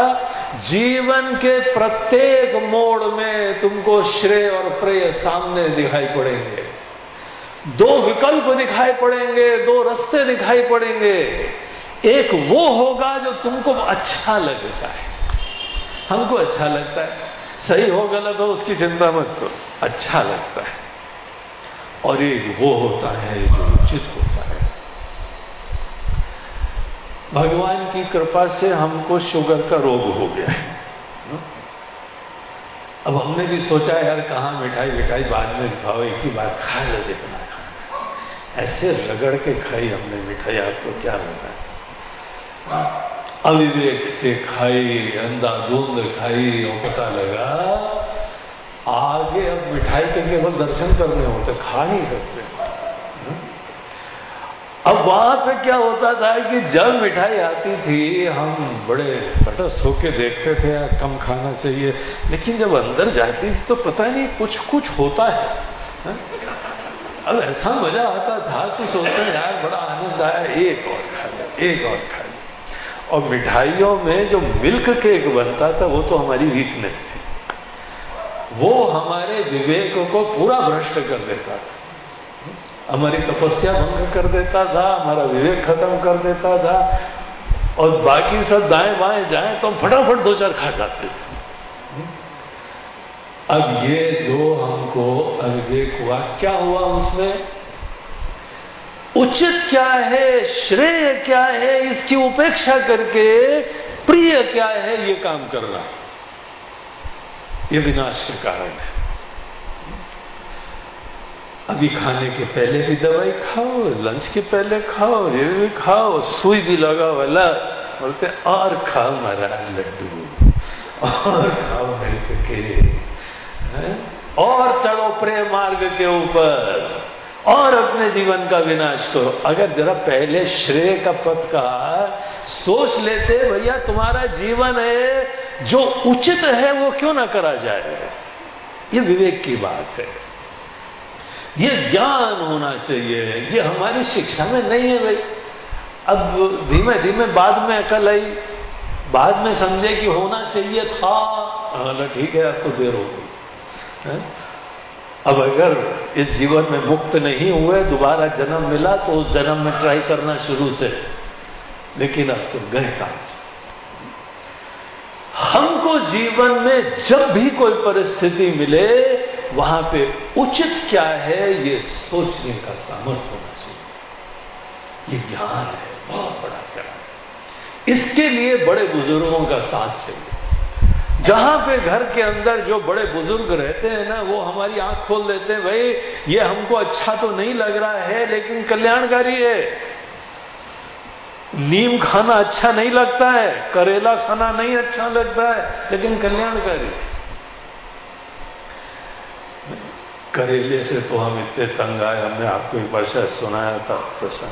A: जीवन के प्रत्येक मोड़ में तुमको श्रेय और प्रेय सामने दिखाई पड़ेंगे। दो विकल्प दिखाई पड़ेंगे, दो रास्ते दिखाई पड़ेंगे। एक वो होगा जो तुमको अच्छा लगता है। हमको अच्छा लगता है। सही हो, गलत हो, उसकी चिंता मत करो। अच्छा लगता है। और एक वो होता है जो उचित होता है। भगवान की कृपा से हमको शुगर का रोग हो गया है। अब हमने भी सोचा, यार, कहा मिठाई मिठाई बाद में खाओ, एक ही बार खा लो जितना खाना ऐसे रगड़ के खाई हमने मिठाई, आपको क्या लगा अविवेक से खाई, अंधाधुंध खाई, और पता लगा, आगे अब मिठाई के केवल दर्शन करने होते, खा नहीं सकते। अब वहाँ पे क्या होता था कि जब मिठाई आती थी, हम बड़े तटस्थ होके देखते थे, यार, कम खाना चाहिए। लेकिन जब अंदर जाती थी तो पता नहीं कुछ कुछ होता है, हा? अब ऐसा मज़ा आता था तो सोचते यार, बड़ा आनंद आया, एक और खा लिया एक और खा लिया और मिठाइयों में जो मिल्क केक बनता था, वो तो हमारी वीकनेस थी। वो हमारे विवेक को पूरा भ्रष्ट कर देता था। हमारी तपस्या भंग कर देता था, हमारा विवेक खत्म कर देता था, और बाकी सब दाएँ बाएँ जाए तो हम फटाफट दो चार खा जाते थे। अब ये जो हमको अविवेक हुआ, क्या हुआ उसमें? उचित क्या है, श्रेय क्या है, इसकी उपेक्षा करके प्रिय क्या है, ये काम करना। ये विनाश के कारण है। अभी खाने के पहले भी दवाई खाओ, लंच के पहले खाओ, ये भी खाओ, सुई भी लगा वाला बोलते, और खाओ महाराज, लड्डू। और खाओ मिल्क के और चढ़ो प्रेम मार्ग के ऊपर। और अपने जीवन का विनाश करो। अगर जरा पहले श्रेय का पथ का सोच लेते, भैया, तुम्हारा जीवन है, जो उचित है, वो क्यों ना करा जाए? ये विवेक की बात है। ये ज्ञान होना चाहिए। ये हमारी शिक्षा में नहीं है भाई। अब धीमे धीमे बाद में अकल आई। बाद में समझे कि होना चाहिए था। ठीक है, अब तो देर हो गई। अब अगर इस जीवन में मुक्त नहीं हुए, दोबारा जन्म मिला तो उस जन्म में ट्राई करना शुरू से। लेकिन अब तो गए काम हमको जीवन में जब भी कोई परिस्थिति मिले वहाँ पे उचित क्या है, ये सोचने का सामर्थ्य होना चाहिए। ये ज्ञान है, बहुत बड़ा ज्ञान इसके लिए बड़े बुज़ुर्गों का साथ चाहिए। जहाँ पे घर के अंदर जो बड़े बुज़ुर्ग रहते हैं ना, वो हमारी आँख खोल देते हैं, भाई, ये हमको अच्छा तो नहीं लग रहा है, लेकिन कल्याणकारी है। नीम खाना अच्छा नहीं लगता है, करेला खाना नहीं अच्छा लगता है, लेकिन कल्याणकारी करेले से तो हम इतने तंग आए, हमने आपको एक बार शायद सुनाया था प्रसंग।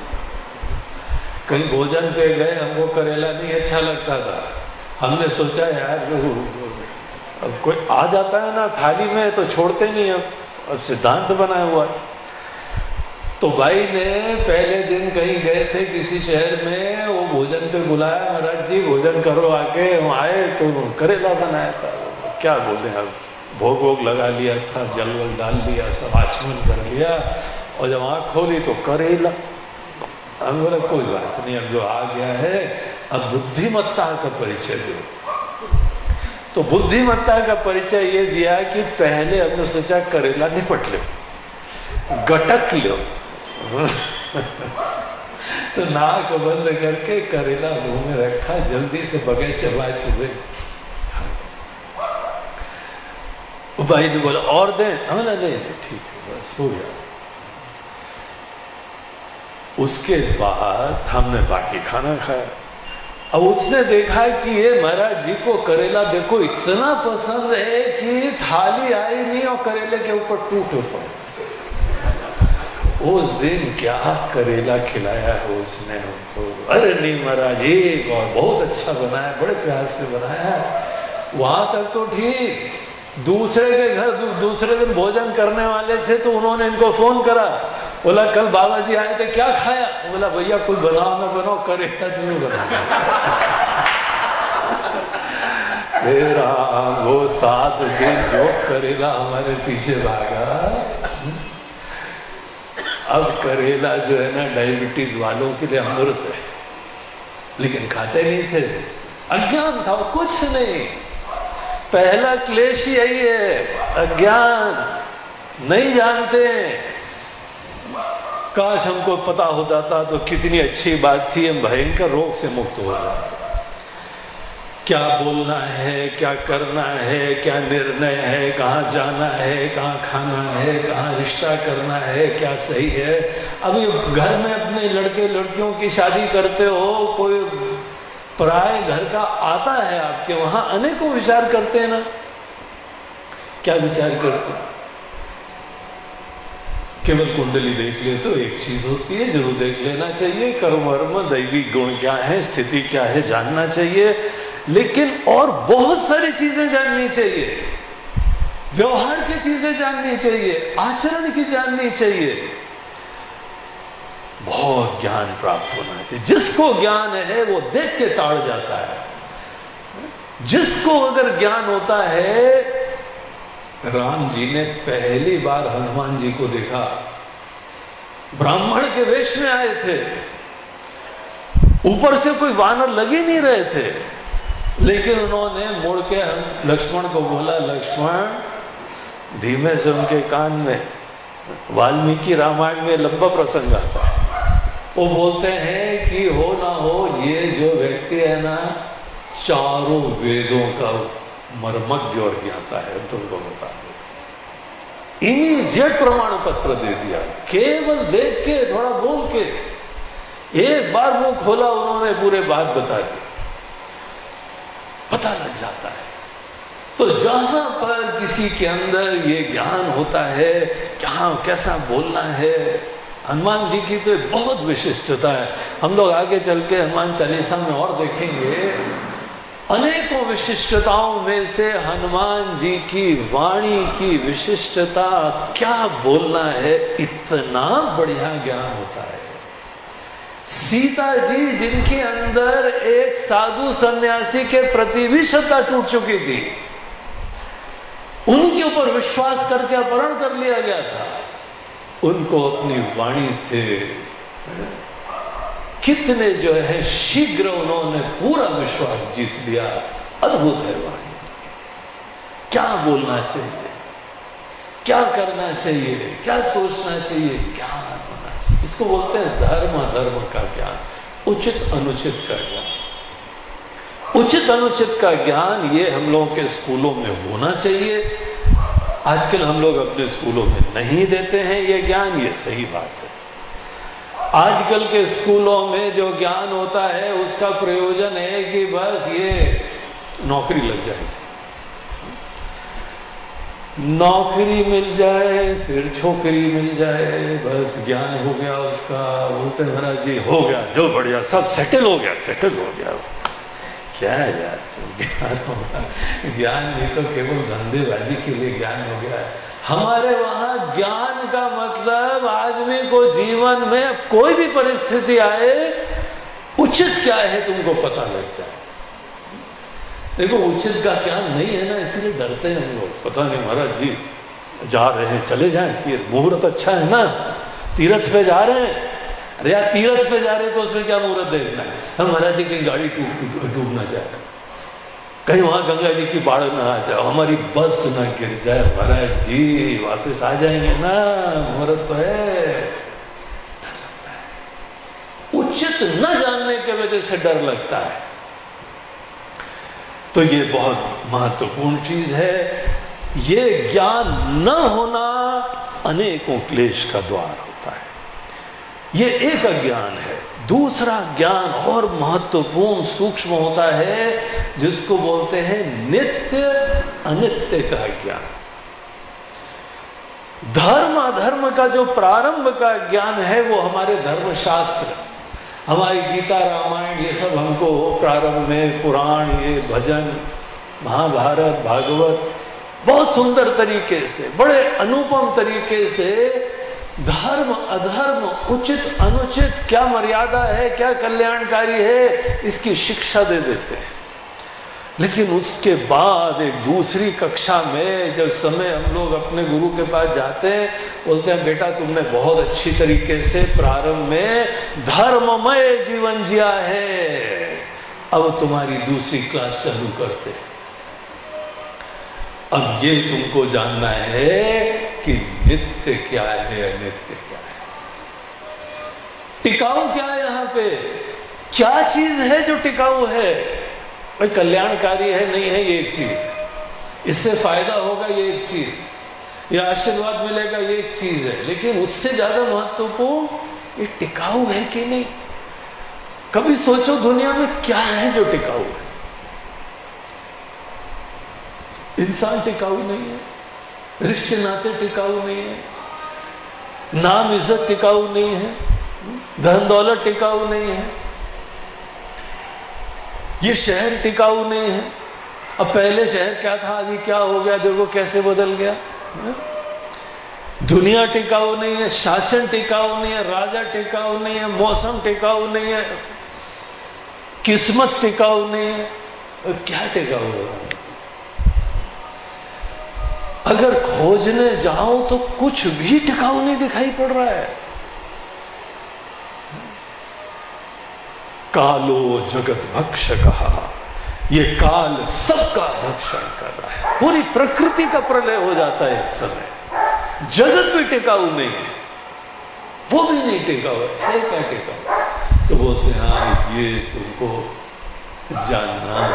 A: कहीं भोजन पे गए, हमको करेला नहीं अच्छा लगता था। हमने सोचा, यार, अब कोई आ जाता है ना, थाली में तो छोड़ते नहीं अब अब सिद्धांत बनाया हुआ है। तो भाई ने पहले दिन कहीं गए थे किसी शहर में, वो भोजन पे बुलाया, महाराज जी, भोजन करो आके। हम आए तो करेला बनाया था। क्या बोले अब भोग वोग लगा लिया था जल वल डाल लिया, सब आचमन कर लिया, और जब आँख खोली तो करेला हम बोले, कोई बात नहीं, अब जो आ गया है, अब बुद्धिमत्ता का परिचय दो। तो बुद्धिमत्ता का परिचय ये दिया कि पहले हमने सोचा करेला निपट लो, गटक लो। तो नाक बंद करके करेला मुँह में रखा, जल्दी से बगैर चबा भाई ने बोला, और दें? हमने ठीक है, बस, हो गया। उसके बाद हमने बाकी खाना खाया। अब उसने देखा कि ये महाराज जी को करेला देखो, इतना पसंद है कि थाली आई नहीं और करेले के ऊपर टूट पड़े उस दिन क्या करेला खिलाया है उसने हमको। अरे नहीं महाराज, एक और बहुत अच्छा बनाया, बड़े प्यार से बनाया वहाँ तक तो ठीक। दूसरे के घर, दूसरे दिन भोजन करने वाले थे तो उन्होंने इनको फ़ोन करा। बोला, कल बाबा जी आए थे, क्या खाया? बोला, भैया कोई बनाओ ना बनाओ करेगा तुम्हें बना तेरा वो सात दिन जो करेला हमारे पीछे भागा, अब करेला जो है ना, डायबिटीज़ वालों के लिए अमृत है। लेकिन खाते नहीं थे। अज्ञान था, कुछ नहीं। पहला क्लेश यही है, अज्ञान, नहीं जानते। काश हमको पता हो जाता तो कितनी अच्छी बात थी, हम भयंकर रोग से मुक्त हो जाते। क्या बोलना है, क्या करना है, क्या निर्णय है, कहाँ जाना है, कहाँ खाना है, कहाँ रिश्ता करना है, क्या सही है। अभी घर में अपने लड़के लड़कियों की शादी करते हो, कोई पराए घर का आता है आपके, वहाँ अनेकों विचार करते हैं ना। क्या विचार करते केवल कुंडली देख ले तो एक चीज़ होती है, ज़रूर देख लेना चाहिए, कर्म वर्म, दैवी गुण क्या है, स्थिति क्या है, जानना चाहिए। लेकिन और बहुत सारी चीज़ें जाननी चाहिए। व्यवहार की चीज़ें जाननी चाहिए, आचरण की जाननी चाहिए। बहुत ज्ञान प्राप्त होना चाहिए जिसको ज्ञान है, वो देख के ताड़ जाता है। जिसको अगर ज्ञान होता है, राम जी ने पहली बार हनुमान जी को देखा। ब्राह्मण के वेश में आए थे। ऊपर से कोई वानर लग नहीं रहे थे। लेकिन उन्होंने मुड़ के लक्ष्मण को बोला, लक्ष्मण, धीमे से उनके कान में वाल्मीकि रामायण में लंबा प्रसंग आता है। वो बोलते हैं कि हो ना हो, ये जो व्यक्ति है ना, चारों वेदों का मर्मज्ञ और ज्ञाता है तुमको बता इमीजिएट प्रमाण पत्र दे दिया। केवल देख के, थोड़ा बोल के, एक बार मुँह खोला, उन्होंने पूरे बात बता दी। पता लग जाता है। तो जहाँ पर किसी के अंदर ये ज्ञान होता है क्या कैसा बोलना है, हनुमान जी की तो बहुत विशिष्टता है। हम लोग आगे चल के हनुमान चालीसा में और देखेंगे। अनेकों विशिष्टताओं में से हनुमान जी की वाणी की विशिष्टता, क्या बोलना है, इतना बढ़िया ज्ञान होता है। सीता जी जिनके अंदर एक साधु सन्यासी के प्रति भी श्रद्धा टूट चुकी थी। उनके ऊपर विश्वास करके अपहरण कर लिया गया था। उनको अपनी वाणी से कितने जो है, शीघ्र उन्होंने पूरा विश्वास जीत लिया। अद्भुत है वाणी। क्या बोलना चाहिए? क्या करना चाहिए? क्या सोचना चाहिए? क्या होना चाहिए? इसको बोलते हैं धर्म धर्म का ज्ञान। उचित अनुचित का ज्ञान। उचित अनुचित का ज्ञान ये हम लोगों के स्कूलों में होना चाहिए। आजकल हम लोग अपने स्कूलों में नहीं देते हैं ये ज्ञान, ये सही बात है। आजकल के स्कूलों में जो ज्ञान होता है, उसका प्रयोजन है कि बस ये नौकरी लग जाए। नौकरी मिल जाए, फिर छोकरी मिल जाए, बस ज्ञान हो गया उसका। बोलते महाराज जी, हो गया, जो बढ़िया, सब सेटल हो गया सेटल हो गया। क्या यार ज्ञान ज्ञान नहीं तो केवल धंधेबाजी के लिए ज्ञान हो गया है। हमारे वहाँ ज्ञान का मतलब आदमी को जीवन में कोई भी परिस्थिति आए, उचित क्या है तुमको पता लग जाए? देखो, उचित का ज्ञान नहीं है ना, इसीलिए डरते हैं हम लोग। पता नहीं, महाराज जी, जा रहे हैं, चले जाए मुहूर्त अच्छा है ना? तीर्थ पे जा रहे हैं। अरे यार, तीरथ पे जा रहे तो उसमें क्या मुहूर्त देखना है? हम महाराज जी की गाड़ी डूब ना जाए कहीं वहाँ गंगा जी की बाढ़ में आ जाए, हमारी बस ना गिर जाए, महाराज जी, वापस आ जाएँगे ना, मुहूर्त तो है। उचित न जानने के वजह से डर लगता है। तो ये बहुत महत्वपूर्ण चीज़ है। ये ज्ञान न होना अनेकों क्लेश का द्वार। ये एक अज्ञान है। दूसरा ज्ञान और महत्वपूर्ण सूक्ष्म होता है, जिसको बोलते हैं नित्य अनित्य का ज्ञान। धर्म अधर्म का जो प्रारंभ का ज्ञान है, वो हमारे धर्मशास्त्र। हमारी गीता, रामायण, ये सब हमको प्रारंभ में पुराण, ये भजन, महाभारत, भागवत, बहुत सुंदर तरीके से, बड़े अनुपम तरीके से धर्म, अधर्म, उचित, अनुचित, क्या मर्यादा है, क्या कल्याणकारी है, इसकी शिक्षा दे देते हैं। लेकिन उसके बाद एक दूसरी कक्षा में जब समय हम लोग अपने गुरु के पास जाते हैं, बोलते हैं, बेटा, तुमने बहुत अच्छी तरीके से प्रारंभ में धर्ममय जीवन जिया है। अब तुम्हारी दूसरी क्लास चालू करते हैं। अब ये तुमको जानना है कि नित्य क्या है, अनित्य क्या है। टिकाऊ क्या है यहाँ पे? क्या चीज़ है जो टिकाऊ है? भाई, कल्याणकारी है, नहीं है, ये एक चीज़। इससे फ़ायदा होगा, ये एक चीज़। या आशीर्वाद मिलेगा, ये एक चीज़ है। लेकिन उससे ज़्यादा महत्वपूर्ण, ये टिकाऊ है कि नहीं? कभी सोचो दुनिया में क्या है जो टिकाऊ है? इंसान टिकाऊ नहीं है रिश्ते नाते टिकाऊ नहीं है नाम इज़्ज़त टिकाऊ नहीं है धन दौलत टिकाऊ नहीं है ये शहर टिकाऊ नहीं है अब पहले शहर क्या था अभी क्या हो गया देखो कैसे बदल गया दुनिया टिकाऊ नहीं है शासन टिकाऊ नहीं है राजा टिकाऊ नहीं है मौसम टिकाऊ नहीं है किस्मत टिकाऊ नहीं है क्या टिकाऊ है अगर खोजने जाओ तो कुछ भी टिकाऊ नहीं दिखाई पड़ रहा है। कालो जगत भक्ष कहा। ये काल सबका भक्षण कर रहा है। पूरी प्रकृति का प्रलय हो जाता है इस समय। जगत भी टिकाऊ नहीं है। वो भी नहीं टिकाऊ है। क्या टिकाऊ? तो बोलते हैं हाँ ये तुमको जानना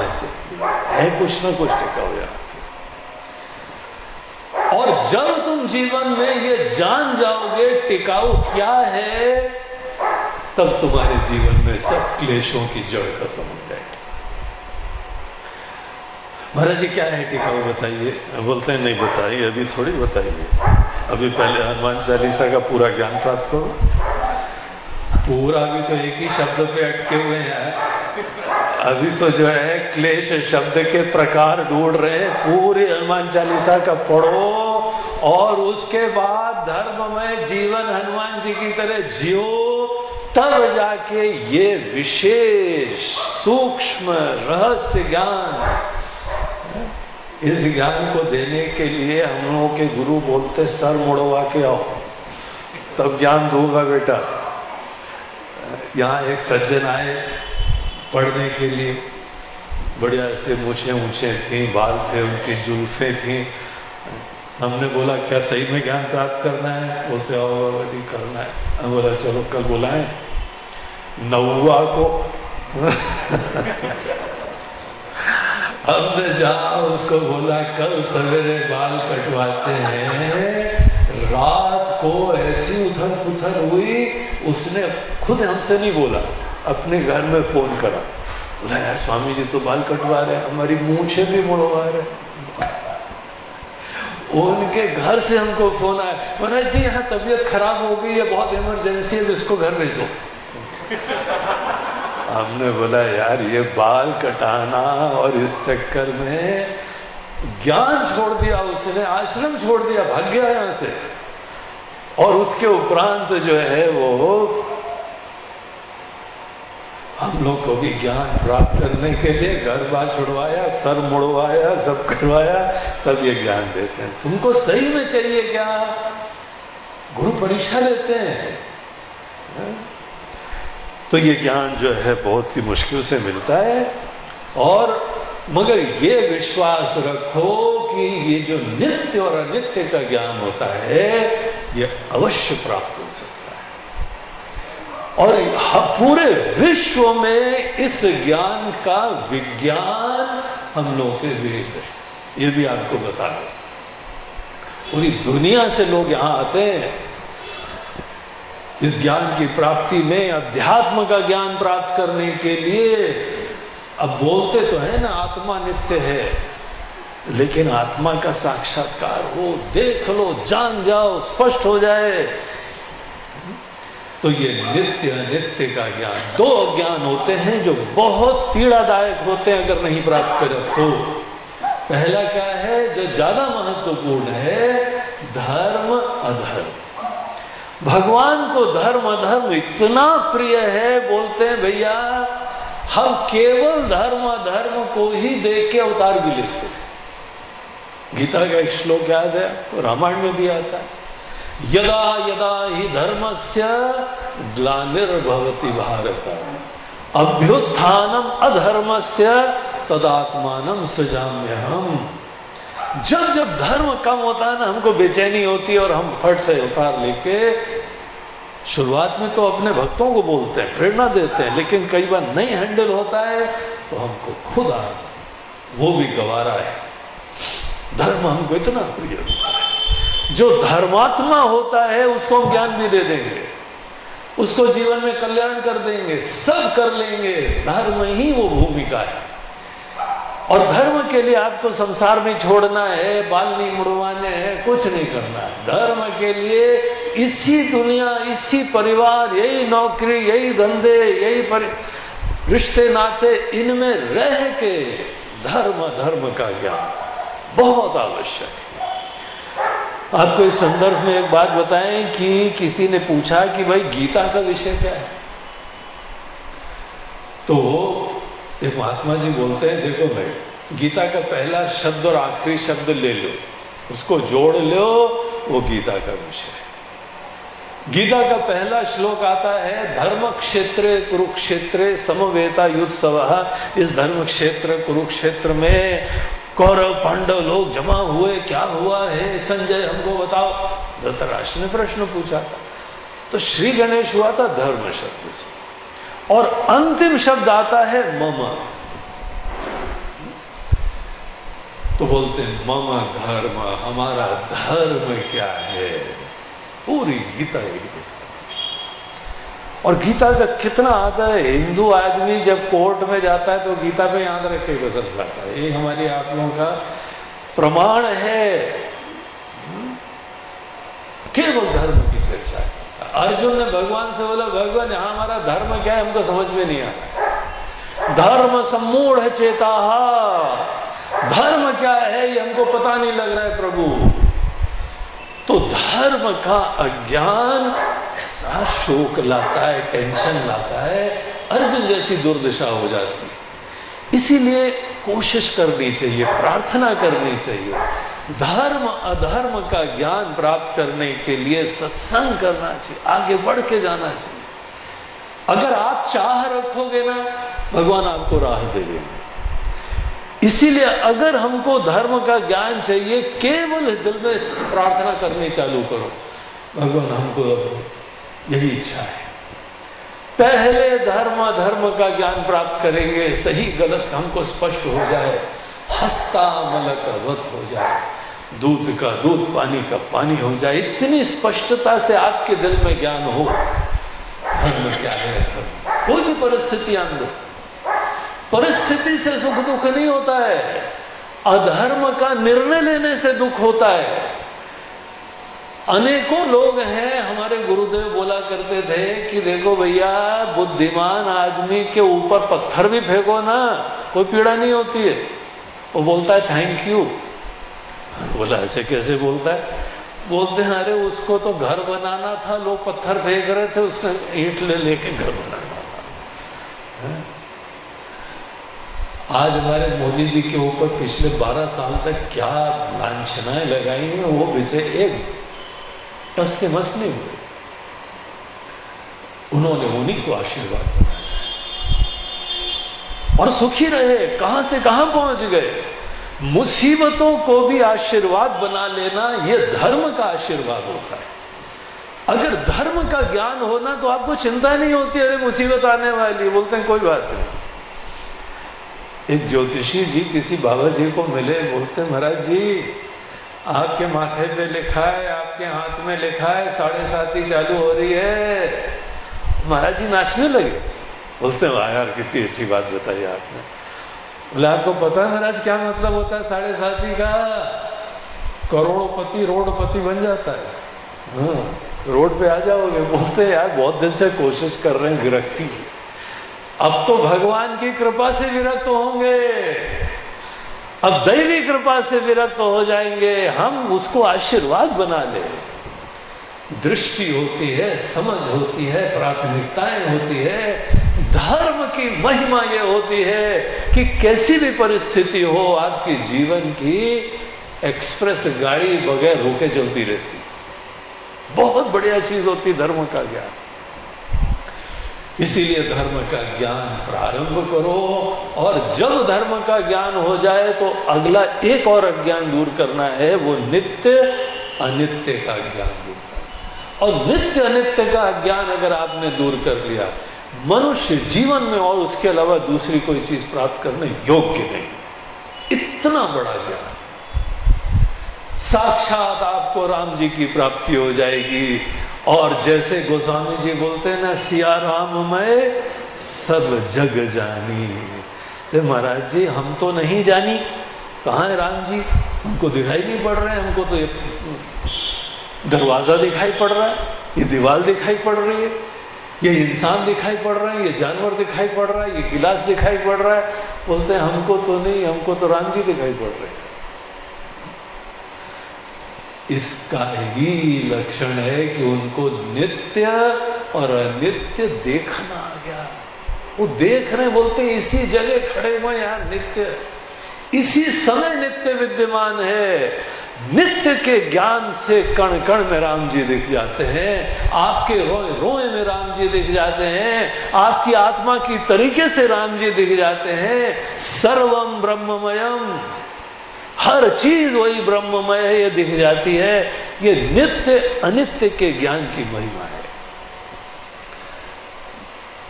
A: है कुछ ना कुछ टिकाऊ यार। और जब तुम जीवन में ये जान जाओगे, टिकाऊ क्या है, तब तुम्हारे जीवन में सब क्लेशों की जड़ खत्म हो जाएगी। महाराज जी क्या है टिकाऊ, बताइए। बोलते हैं, नहीं बताइए, अभी थोड़ी बताइए अभी पहले हनुमान चालीसा का पूरा ज्ञान प्राप्त करो। पूरा अभी तो एक ही शब्द पे अटके हुए हैं। अभी तो जो है, क्लेश शब्द के प्रकार ढूंढ रहे हैं। पूरे हनुमान चालीसा का पढ़ो और उसके बाद धर्ममय जीवन हनुमान जी की तरह जियो, तब जाके ये विशेष सूक्ष्म रहस्य ज्ञान, इस ज्ञान को देने के लिए हम लोगों के गुरु बोलते सर मुड़वा के आओ। तब ज्ञान दूँगा बेटा। यहाँ एक सज्जन आए पढ़ने के लिए। बढ़िया से मूछे ऊँचे थी, बाल थे उनकी जुल्फे थी। हमने बोला, क्या सही में ज्ञान प्राप्त करना है? बोलते आओ बाबा जी करना है। हम बोला, चलो, कल बुलाएँ। नौवा को हमने जहा उसको बोला, कल सवेरे बाल कटवाते हैं, रात को ऐसी उथल पुथल हुई, उसने खुद हमसे नहीं बोला। अपने घर में फ़ोन करा। बोला, यार स्वामी जी तो बाल कटवा रहे हमारी मूछे भी मुड़वा रहे उनके घर से हमको फ़ोन आया। महाराज जी, यहाँ तबीयत खराब हो गई है, बहुत इमरजेंसी है जिसको घर भेज दो। हमने बोला, यार, ये बाल कटाना और इस चक्कर में ज्ञान छोड़ दिया उसने, आश्रम छोड़ दिया, भाग गया यहाँ से। और उसके उपरांत जो है वो हम लोग को भी ज्ञान प्राप्त करने के लिए घर बार छुड़वाया, सर मुड़वाया, सब करवाया, तब ये ज्ञान देते हैं। तुमको सही में चाहिए क्या? गुरु परीक्षा लेते हैं। तो ये ज्ञान जो है बहुत ही मुश्किल से मिलता है। और मगर ये विश्वास रखो कि ये जो नित्य और अनित्य का ज्ञान होता है ये अवश्य प्राप्त हो सकता है। और पूरे विश्व में इस ज्ञान का विज्ञान हम लोग के वेद है। ये भी आपको बता दें। पूरी दुनिया से लोग यहाँ आते हैं। इस ज्ञान की प्राप्ति में, अध्यात्म का ज्ञान प्राप्त करने के लिए, अब बोलते तो है ना, आत्मा नित्य है। लेकिन आत्मा का साक्षात्कार हो, देख लो, जान जाओ, स्पष्ट हो जाए। तो ये नित्य अनित्य का ज्ञान, दो ज्ञान होते हैं जो बहुत पीड़ादायक होते हैं अगर नहीं प्राप्त करें तो। पहला क्या है, जो ज़्यादा महत्वपूर्ण है, धर्म अधर्म। भगवान को धर्म अधर्म इतना प्रिय है, बोलते हैं, भैया, हम केवल धर्म अधर्म को ही देख के अवतार भी लेते हैं। गीता का एक श्लोक याद है रामायण में भी आता है। यदा यदा ही धर्म से ग्लानिर्भवती भारत। अभ्युत्थानम अधर्म से तदात्मान सजाम्य हम जब जब धर्म कम होता है ना, हमको बेचैनी होती है और हम फट से उतार लेके शुरुआत में तो अपने भक्तों को बोलते हैं, प्रेरणा देते हैं, लेकिन कई बार नहीं हैंडल होता है तो हमको खुद आ वो भी गवारा है। धर्म हमको इतना प्रिय जो धर्मात्मा होता है, उसको हम ज्ञान भी दे देंगे। उसको जीवन में कल्याण कर देंगे, सब कर लेंगे। धर्म ही वो भूमिका है। और धर्म के लिए आपको संसार में छोड़ना है बाल नहीं मुड़वाने हैं, कुछ नहीं करना है। धर्म के लिए इसी दुनिया, इसी परिवार, यही नौकरी, यही धंधे, यही. रिश्ते, नाते, इनमें रह के धर्म धर्म का ज्ञान। बहुत आवश्यक है। आपको इस संदर्भ में एक बात बताएँ कि किसी ने पूछा कि भाई गीता का विषय क्या है? तो एक महात्मा जी बोलते हैं, देखो भाई, गीता का पहला शब्द और आखिरी शब्द ले लो, उसको जोड़ लो, वो गीता का विषय है। गीता का पहला श्लोक आता है धर्म क्षेत्र कुरुक्षेत्र समवेता युद्ध सभा इस धर्म क्षेत्र कुरुक्षेत्र में कौरव पांडव लोग जमा हुए, क्या हुआ? है संजय, हमको बताओ। धृतराष्ट्र ने प्रश्न पूछा। था तो श्री गणेश हुआ था धर्म शब्द से। और अंतिम शब्द आता है मम। तो बोलते हैं, मम धर्म, हमारा धर्म क्या है? पूरी गीता एक और गीता का कितना आता है, हिंदू आदमी जब कोर्ट में जाता है तो गीता पे याद रख के गुजर जाता है। ये हमारी आत्माओं का प्रमाण है। केवल धर्म की चर्चा है। अर्जुन ने भगवान से बोला, भगवान, यहाँ हमारा धर्म क्या है? हमको समझ में नहीं आता। धर्म सम्मूढ़ चेता। धर्म क्या है, ये हमको पता नहीं लग रहा है प्रभु। तो धर्म का अज्ञान ऐसा शोक लाता है, टेंशन लाता है अर्जुन जैसी दुर्दशा हो जाती है। इसीलिए कोशिश करनी चाहिए, प्रार्थना करनी चाहिए। धर्म, अधर्म का ज्ञान प्राप्त करने के लिए सत्संग करना चाहिए, आगे बढ़ के जाना चाहिए। अगर आप चाह रखोगे ना, भगवान आपको राह दे देंगे। इसीलिए अगर हमको धर्म का ज्ञान चाहिए, केवल दिल में प्रार्थना करनी चालू करो। भगवान हमको यही इच्छा है। पहले धर्म धर्म का ज्ञान प्राप्त करेंगे, सही गलत हमको स्पष्ट हो जाए, हस्ता मलक वत हो जाए, दूध का दूध, पानी का पानी हो जाए, इतनी स्पष्टता से आपके दिल में ज्ञान हो, धर्म क्या है? धर्म कोई भी परिस्थिति आंदो परिस्थिति से सुख दुख नहीं होता है, अधर्म का निर्णय लेने से दुख होता है। अनेकों लोग हैं, हमारे गुरुदेव बोला करते थे कि देखो भैया, बुद्धिमान आदमी के ऊपर पत्थर भी फेंको ना, कोई पीड़ा नहीं होती है। वो बोलता है थैंक यू बोला, ऐसे कैसे बोलता है? बोलते हैं, अरे, उसको तो घर बनाना था, लोग पत्थर फेंक रहे थे, उसने ईट ले लेके घर बनाना था। आज हमारे मोदी जी के ऊपर पिछले 12 साल तक क्या लाछनाएँ लगाई हैं, वो विषय एक टस मस नहीं हुए। उन्होंने उन्हीं को आशीर्वाद और सुखी रहे, कहाँ से कहाँ पहुँच गए? मुसीबतों को भी आशीर्वाद बना लेना यह धर्म का आशीर्वाद होता है। अगर धर्म का ज्ञान होना तो आपको चिंता नहीं होती, अरे मुसीबत आने वाली, बोलते हैं, कोई बात नहीं। एक ज्योतिषी जी, किसी बाबा जी को मिले, बोलते महाराज जी आपके माथे पे लिखा है आपके हाथ में लिखा है साढ़े सात ही चालू हो रही है। महाराज जी नाचने लगे। बोलते वाह यार कितनी अच्छी बात बताई आपने। बोले आपको पता है महाराज क्या मतलब होता है साढ़े साथी का? करोड़पति रोडपति बन जाता है। हाँ, रोड पे आ जाओगे। बोलते यार बहुत दिन से कोशिश कर रहे हैं विरक्ति अब तो भगवान की कृपा से विरक्त होंगे। अब दैवी कृपा से विरक्त हो जाएँगे, हम उसको आशीर्वाद बना ले। दृष्टि होती है, समझ होती है, प्राथमिकताएँ होती है, धर्म की महिमा यह होती है कि कैसी भी परिस्थिति हो, आपके जीवन की एक्सप्रेस गाड़ी बगैर रुके चलती रहती। बहुत बढ़िया चीज़ होती, धर्म का ज्ञान। इसीलिए धर्म का ज्ञान प्रारंभ करो और जब धर्म का ज्ञान हो जाए तो अगला एक और अज्ञान दूर करना है, वो नित्य अनित्य का ज्ञान दूर करना। और नित्य अनित्य का ज्ञान अगर आपने दूर कर लिया, मनुष्य जीवन में और उसके अलावा दूसरी कोई चीज़ प्राप्त करने योग्य नहीं। इतना बड़ा ज्ञान। साक्षात आपको राम जी की प्राप्ति हो जाएगी और जैसे गोस्वामी जी बोलते हैं ना, सिया राम मैं, सब जग जानी। महाराज जी, हम तो नहीं जानी। कहा है राम जी? हमको दिखाई नहीं पड़ रहे हमको तो ये दरवाज़ा दिखाई पड़ रहा है, ये दीवार दिखाई पड़ रही है, ये इंसान दिखाई पड़ रहा है, ये जानवर दिखाई पड़ रहा है, ये गिलास दिखाई पड़ रहा है। बोलते हैं, हमको तो नहीं, हमको तो राम जी दिखाई पड़ रहे हैं। इसका ही लक्षण है कि उनको नित्य और अनित्य देखना आ गया। वो देख रहे बोलते इसी जगह खड़े हुए यार नित्य। इसी समय नित्य विद्यमान है। नित्य के ज्ञान से कण कण में राम जी दिख जाते हैं। आपके रोए रोए में राम जी दिख जाते हैं। आपकी आत्मा की तरीके से राम जी दिख जाते हैं। सर्वम ब्रह्ममयम। हर चीज़ वही ब्रह्ममय है, ये दिख जाती है। ये नित्य, अनित्य के ज्ञान की महिमा है।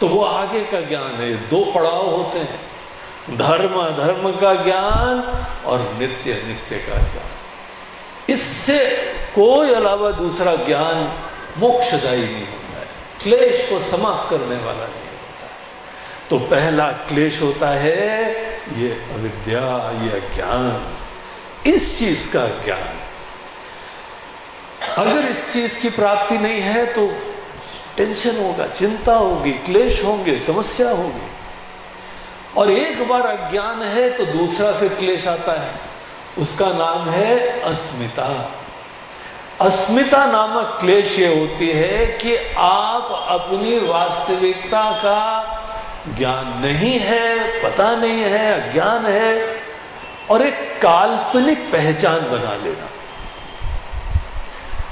A: तो वो आगे का ज्ञान है। दो पड़ाव होते हैं। धर्म धर्म का ज्ञान और नित्य नित्य का ज्ञान। इससे कोई अलावा दूसरा ज्ञान मोक्षदायी नहीं होता है। क्लेश को समाप्त करने वाला नहीं होता है। तो पहला क्लेश होता है, ये अविद्या, ये अज्ञान। इस चीज़ का ज्ञान। अगर इस चीज़ की प्राप्ति नहीं है तो टेंशन होगा, चिंता होगी, क्लेश होंगे, समस्या होगी। और एक बार अज्ञान है तो दूसरा फिर क्लेश आता है। उसका नाम है अस्मिता। अस्मिता नामक क्लेश ये होती है कि आप अपनी वास्तविकता का ज्ञान नहीं है, पता नहीं है, अज्ञान है और एक काल्पनिक पहचान बना लेना।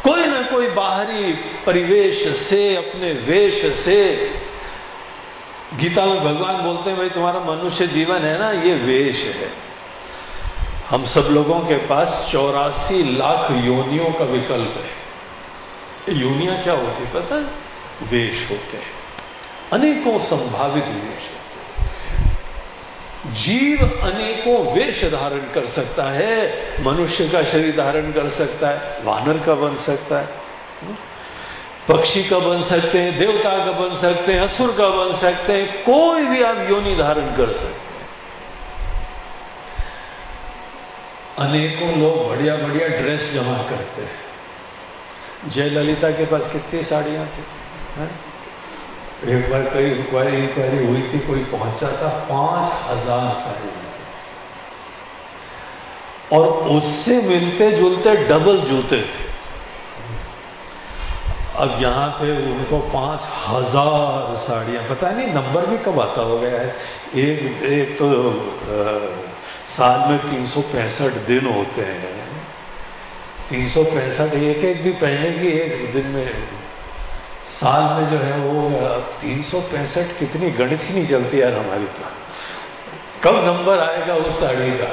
A: कोई ना कोई बाहरी परिवेश से, अपने वेश से, गीता में भगवान बोलते हैं, भाई, तुम्हारा मनुष्य जीवन है ना, ये वेश है। हम सब लोगों के पास चौरासी लाख योनियों का विकल्प है। योनिया क्या होती है पता है? वेश होते हैं। अनेकों संभावित वेश होते जीव अनेकों वेश धारण कर सकता है, मनुष्य का शरीर धारण कर सकता है, वानर का बन सकता है, पक्षी का बन सकते हैं, देवता का बन सकते हैं, असुर का बन सकते हैं, कोई भी आप योनि धारण कर सकते हैं। अनेकों लोग बढ़िया बढ़िया ड्रेस जमा करते हैं। जयललिता के पास कितनी साड़ियाँ थी? है? एक बार कई इंक्वायरी इंक्वायरी हुई थी कोई पहुँचा था पाँच हज़ार साड़ी और उससे मिलते जुलते डबल जूते थे। अब यहाँ पे उनको पाँच हज़ार साड़ियाँ पता नहीं नंबर भी कब आता हो गया है। एक एक तो आ, साल में तीन सौ पैंसठ दिन होते हैं। तीन सौ पैंसठ एक एक भी पहनेगी एक दिन में साल में जो है वो तीन सौ पैंसठ कितनी गणित ही नहीं चलती यार हमारी तो। कब नंबर आएगा उस साड़ी का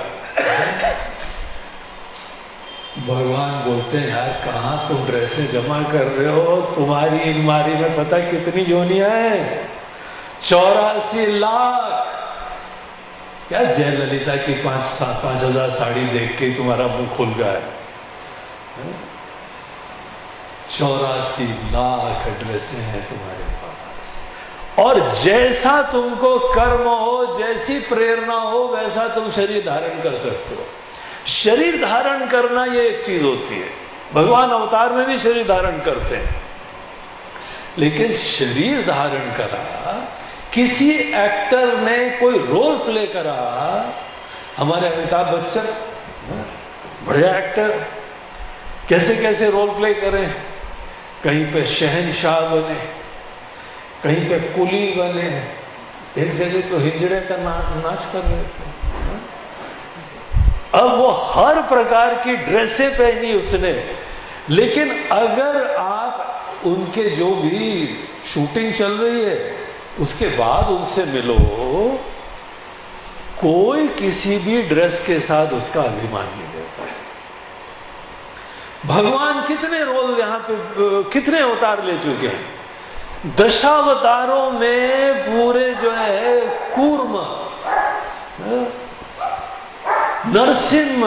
A: भगवान बोलते हैं, यार, कहाँ तुम ड्रेसें जमा कर रहे हो? तुम्हारी अलमारी में पता कितनी योनिया है? चौरासी लाख। क्या जयललिता की पाँच पाँच हज़ार साड़ी देख के तुम्हारा मुँह खुल गया है? चौरासी लाख ड्रेसें हैं तुम्हारे पास। और जैसा तुमको कर्म हो, जैसी प्रेरणा हो, वैसा तुम शरीर धारण कर सकते हो। शरीर धारण करना ये एक चीज़ होती है। भगवान अवतार में भी शरीर धारण करते हैं। लेकिन शरीर धारण करा, किसी एक्टर ने कोई रोल प्ले करा, हमारे अमिताभ बच्चन बढ़िया एक्टर कैसे कैसे रोल प्ले करें? कहीं पे शहनशाह बने कहीं पे कुली बने। एक जगह तो हिजड़े का ना, नाच कर रहे थे। अब वो हर प्रकार की ड्रेसें पहनी उसने। लेकिन अगर आप उनके जो भी शूटिंग चल रही है उसके बाद उनसे मिलो कोई किसी भी ड्रेस के साथ उसका अभिमान नहीं देता है भगवान कितने रोल यहाँ पे कितने अवतार ले चुके हैं? दशावतारों में पूरे जो है, कूर्म नरसिम्ह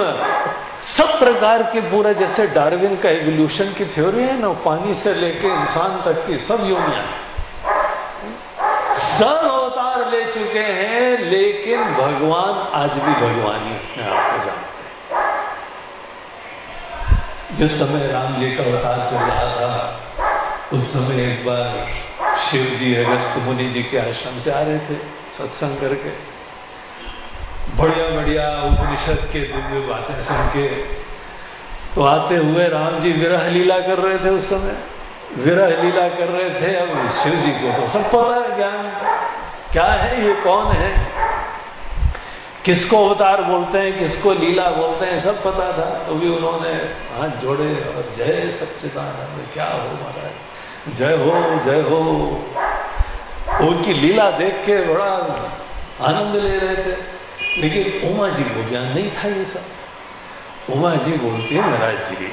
A: सब प्रकार के पूरा, जैसे डार्विन का एवोल्यूशन की थ्योरी है ना पानी से लेके इंसान तक की सब योनिया सब अवतार ले चुके हैं, लेकिन भगवान आज भी भगवान ही अपने आप को जानते जिस समय राम जी का अवतार चल रहा था, उस समय एक बार शिव जी, अगस्त मुनि जी के आश्रम से आ रहे थे, सत्संग करके। बढ़िया बढ़िया उपनिषद के दिव्य बातें सुन के तो आते हुए राम जी विरह लीला कर रहे थे उस समय। विरह लीला कर रहे थे, अब शिव जी को तो सब पता है ज्ञान। क्या है ये, कौन है? किसको अवतार बोलते हैं, किसको लीला बोलते हैं, सब पता था। तो भी उन्होंने हाथ जोड़े और जय सच्चिदानंद, क्या हो महाराज? जय हो जय हो। उनकी लीला देख के बड़ा आनंद ले रहे थे। लेकिन उमा जी को ज्ञान नहीं था ये सब। उमा जी बोलती है, महाराज जी,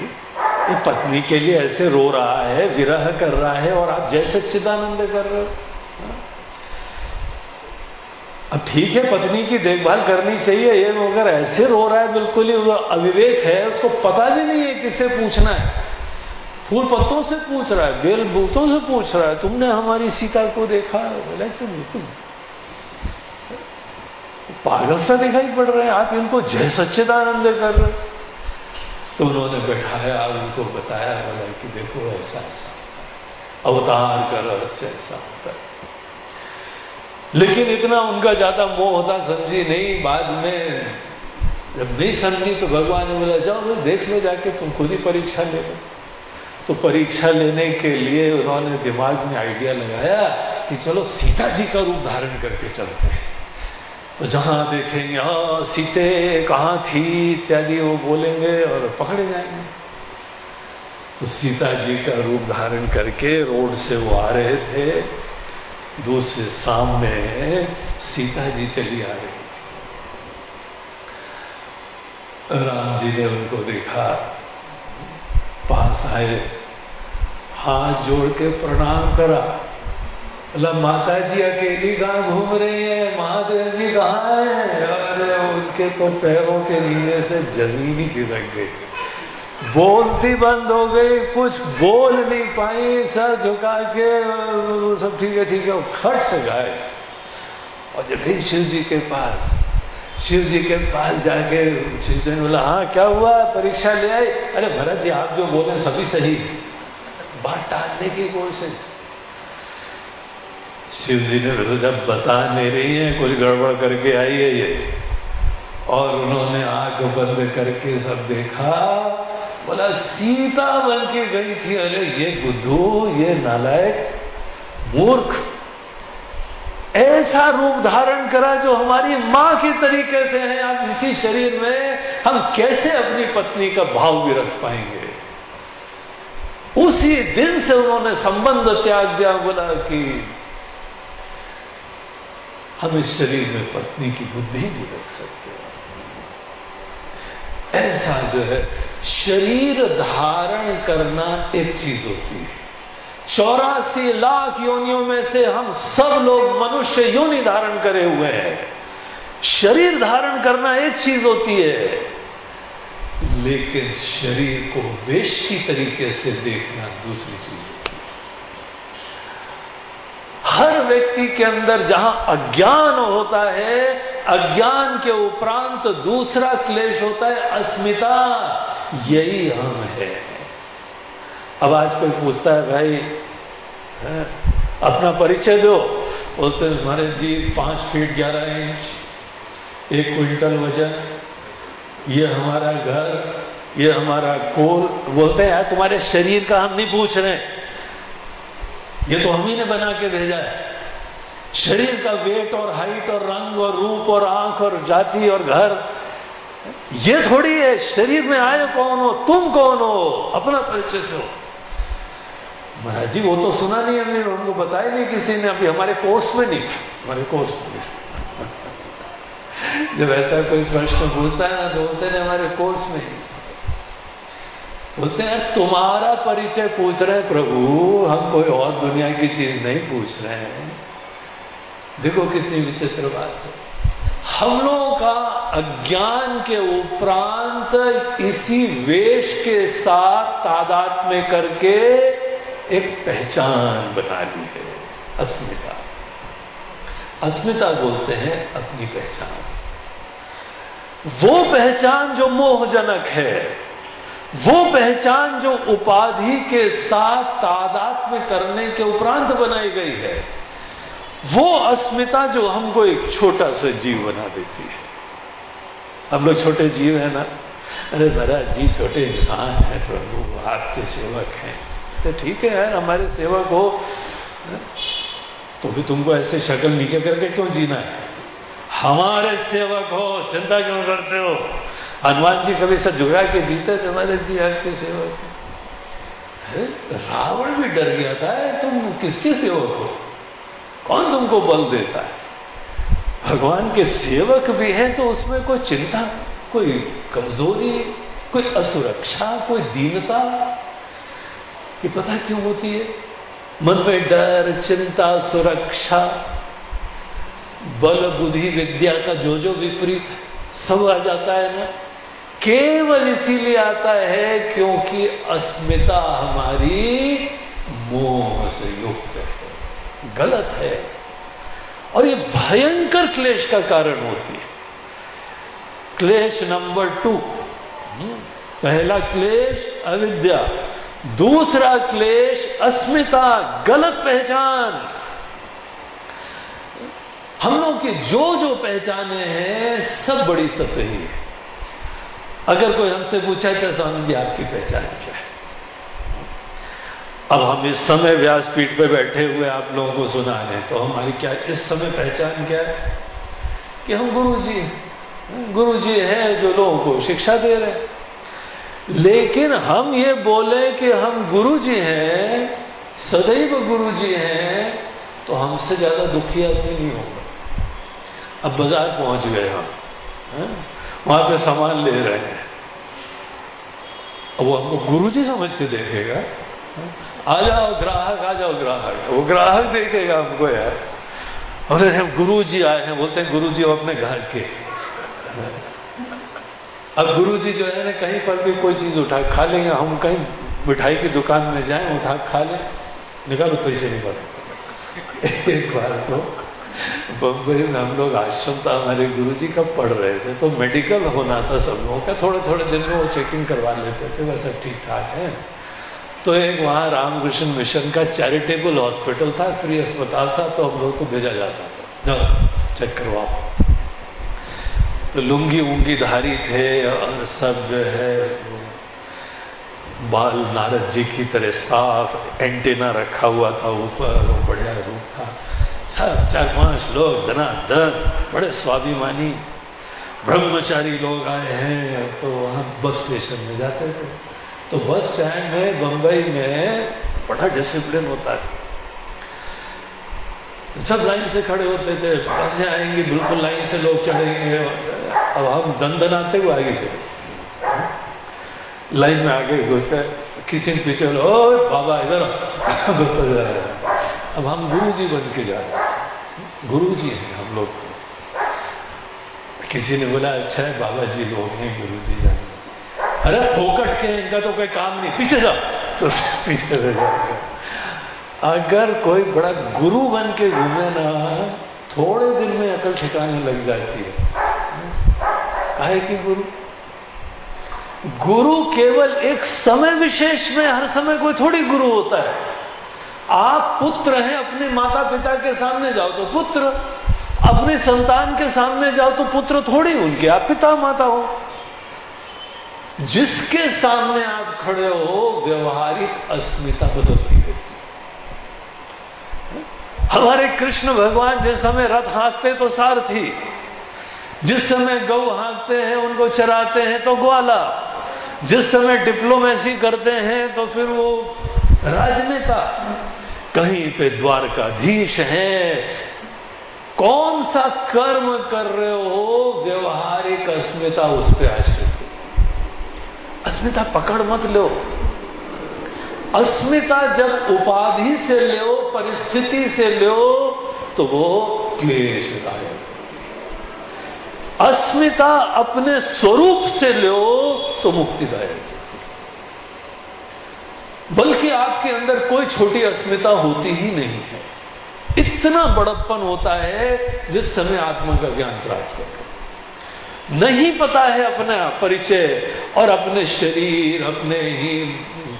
A: ये पत्नी के लिए ऐसे रो रहा है, विरह कर रहा है और आप जय सच्चिदानंद कर रहे हो। अब ठीक है, पत्नी की देखभाल करनी चाहिए। ये मगर ऐसे रो रहा है, बिल्कुल ही अविवेक है, उसको पता भी नहीं है किससे पूछना है। फूल पत्तों से पूछ रहा है, बेल बूतों से पूछ रहा है, तुमने हमारी सीता को देखा? बोला, तुम बिल्कुल पागल सा दिखाई पड़ रहे हैं, आप इनको जय सच्चिदानंद कर रहे तो उन्होंने बैठाया, उनको बताया, बोला कि देखो, ऐसा ऐसा अवतार का रहस्य, ऐसा होता है। लेकिन इतना उनका ज़्यादा मोह होता, समझी नहीं, बाद में जब नहीं समझी तो भगवान ने बोला, जाओ मैं देख लो जाके, तुम खुद ही परीक्षा ले लो। तो परीक्षा लेने के लिए उन्होंने दिमाग में आइडिया लगाया कि चलो सीता जी का रूप धारण करके चलते हैं। तो जहाँ देखेंगे हाँ सीते कहाँ थी इत्यादि, वो बोलेंगे और पकड़े जाएँगे। तो सीता जी का रूप धारण करके रोड से वो आ रहे थे। दूसरे सामने सीता जी चली आ रही राम जी ने उनको देखा, पास आए, हाथ जोड़ के प्रणाम करा। मतलब माता जी अकेली कहाँ घूम रही है? महादेव जी कहाँ है? अरे, उनके तो पैरों के नीचे से ज़मीन ही खिसक गई। बोलती बंद हो गई, कुछ बोल नहीं पाई, सर झुका के सब ठीक है ठीक है खट से गाए। और जब फिर शिव जी के पास शिव जी के पास जाके शिव जी ने बोला हाँ क्या हुआ? परीक्षा ले आई? अरे भरत जी, आप जो बोले सभी सही बात टालने की कोशिश। शिव जी ने तो जब बता नहीं रही है, कुछ गड़बड़ करके आई है ये। और उन्होंने आँख बंद करके सब देखा। बोला सीता बन के गई थी, अरे ये बुद्धू, ये नालायक, मूर्ख, ऐसा रूप धारण करा जो हमारी माँ के तरीके से है। अब इसी शरीर में हम कैसे अपनी पत्नी का भाव भी रख पाएँगे? उसी दिन से उन्होंने संबंध त्याग दिया, बोला कि हम इस शरीर में पत्नी की बुद्धि भी रख सकते हैं। ऐसा जो है, शरीर धारण करना एक चीज़ होती है। चौरासी लाख योनियों में से हम सब लोग मनुष्य योनि धारण करे हुए हैं। शरीर धारण करना एक चीज़ होती है, लेकिन शरीर को वेश की तरीके से देखना दूसरी चीज़। हर व्यक्ति के अंदर जहाँ अज्ञान होता है अज्ञान के उपरांत दूसरा क्लेश होता है अस्मिता यही हम है। अब आज कोई पूछता है भाई है, अपना परिचय दो। बोलते महाराज जी पाँच फीट ग्यारह इंच एक क्विंटल वज़न ये हमारा घर ये हमारा कोल। बोलते हैं तुम्हारे शरीर का हम नहीं पूछ रहे ये तो हम ही ने बना के भेजा है। शरीर का वेट और हाइट और रंग और रूप और आँख और जाति और घर, ये थोड़ी है। शरीर में आए कौन हो? तुम कौन हो? अपना परिचय दो। महाराज जी, वो तो सुना नहीं हमने हमको बताया नहीं किसी ने। अभी हमारे कोर्स में नहीं। हमारे कोर्स में नहीं। जब ऐसा कोई प्रश्न पूछता है ना तो बोलते हमारे कोर्स में ही हैं, तुम्हारा परिचय पूछ रहे प्रभु, हम कोई और दुनिया की चीज़ नहीं पूछ रहे हैं। देखो कितनी विचित्र बात है। हम लोगों का अज्ञान के उपरांत इसी वेश के साथ तादाद में करके एक पहचान बना ली है, अस्मिता। अस्मिता बोलते हैं, अपनी पहचान। वो पहचान जो मोहजनक है वो पहचान जो उपाधि के साथ तादाद में करने के उपरांत बनाई गई है, वो अस्मिता जो हमको एक छोटा सा जीव बना देती है। हम लोग छोटे जीव है ना? अरे महाराज, जी छोटे इंसान है, प्रभु, आपके सेवक हैं। तो ठीक है यार, हमारे सेवक हो तो भी तुमको ऐसे शक्ल नीचे करके क्यों जीना है? हमारे सेवक हो, चिंता क्यों करते हो? हनुमान जी कभी सर झुका के जीते थे? हमारे जी आपके सेवक। रावण भी डर गया था तुम किसके सेवक हो? कौन तुमको बल देता है? भगवान के सेवक भी हैं तो उसमें कोई चिंता, कोई कमज़ोरी, कोई असुरक्षा, कोई दीनता? ये पता क्यों होती है? मन में डर, चिंता, सुरक्षा, बल, बुद्धि, विद्या का जो जो विपरीत सब आ जाता है ना? केवल इसीलिए आता है क्योंकि अस्मिता हमारी मोह से युक्त है, गलत है। और ये भयंकर क्लेश का कारण होती है। क्लेश नंबर टू। पहला क्लेश अविद्या, दूसरा क्लेश अस्मिता, गलत पहचान। हम लोग की जो जो पहचाने हैं, सब बड़ी सतही है। अगर कोई हमसे पूछा अच्छा स्वामी जी, आपकी पहचान क्या है? अब हम इस समय व्यासपीठ पे बैठे हुए आप लोगों को सुना रहे तो हमारी क्या, इस समय पहचान क्या है? कि हम गुरु जी गुरु जी हैं जो लोगों को शिक्षा दे रहे लेकिन हम ये बोले कि हम गुरु जी हैं, सदैव गुरु जी हैं तो हमसे ज़्यादा दुखी आदमी नहीं होगा। अब बाज़ार पहुँच गए हम वहाँ पे सामान ले रहे हैं। वो हमको गुरु जी समझ के देखेगा। आ जाओ ग्राहक आ जाओ ग्राहक। वो ग्राहक देखेगा हमको यार। अरे हम गुरु जी आए हैं। बोलते हैं गुरु जी अपने घर के। अब गुरु जी जो है ना, कहीं पर भी कोई चीज़ उठा, खा लेंगे। हम कहीं मिठाई की दुकान में जाए, उठा, खा लें। निकालो, पैसे निकालो। एक बार तो बम्बई में हम लोग आश्रम था हमारे गुरु जी का पढ़ रहे थे? तो मेडिकल होना था सब लोगों का। थोड़े थोड़े दिन में वो चेकिंग करवा लेते थे वैसा ठीक ठाक है। तो एक वहाँ रामकृष्ण मिशन का चैरिटेबल हॉस्पिटल था फ्री अस्पताल था तो हम लोग को भेजा जाता था। जाओ चेक करवाओ। तो लुंगी उंगी धारी थे, और सब जो है, बाल नारद जी की तरह साफ़ एंटेना रखा हुआ था ऊपर बढ़िया रूप था। सब चार पाँच लोग, धना धनाधन बड़े स्वाभिमानी, ब्रह्मचारी लोग आए हैं तो वहाँ बस स्टेशन में जाते थे। तो बस स्टैंड में, बंबई में बड़ा डिसिप्लिन होता है सब लाइन से खड़े होते थे बसें आएँगी, बिल्कुल लाइन से लोग चढ़ेंगे अब हम दन दनाते हुए आगे चले। लाइन में आगे घुसते, किसी ने पीछे बोले ओ बाबा, इधर घुसते जा रहे अब हम गुरु जी बन के जा रहे गुरु जी हैं हम लोग किसी ने बोला अच्छा है बाबा जी लोग हैं गुरु जी जाने। अरे, फोकट के इनका तो कोई काम नहीं। पीछे जाओ। तो पीछे से जाएगा अगर कोई बड़ा गुरु बन के घूमे ना, थोड़े दिन में अकल ठिकाने लग जाती है। काहे की गुरु? गुरु केवल एक समय विशेष में, हर समय कोई थोड़ी गुरु होता है। आप पुत्र हैं, अपने माता पिता के सामने जाओ तो पुत्र। अपने संतान के सामने जाओ तो पुत्र थोड़ी उनके, आप पिता माता हो। जिसके सामने आप खड़े हो, व्यवहारिक अस्मिता बदलती रहती हमारे कृष्ण भगवान जिस समय रथ हाँकते तो सारथी जिस समय गौ हाँकते हैं, उनको चराते हैं तो ग्वाला। जिस समय डिप्लोमेसी करते हैं तो फिर वो राजनेता। कहीं पे द्वारकाधीश है। कौन सा कर्म कर रहे हो? व्यवहारिक अस्मिता उस पर आश्रित होती अस्मिता पकड़ मत लो। अस्मिता जब उपाधि से लो, परिस्थिति से लो तो वो क्लेशदायक अस्मिता अपने स्वरूप से लो तो मुक्तिदायक बल्कि आपके अंदर कोई छोटी अस्मिता होती ही नहीं है। इतना बड़प्पन होता है जिस समय आत्मा का ज्ञान प्राप्त करते नहीं पता है अपना परिचय और अपने शरीर, अपने ही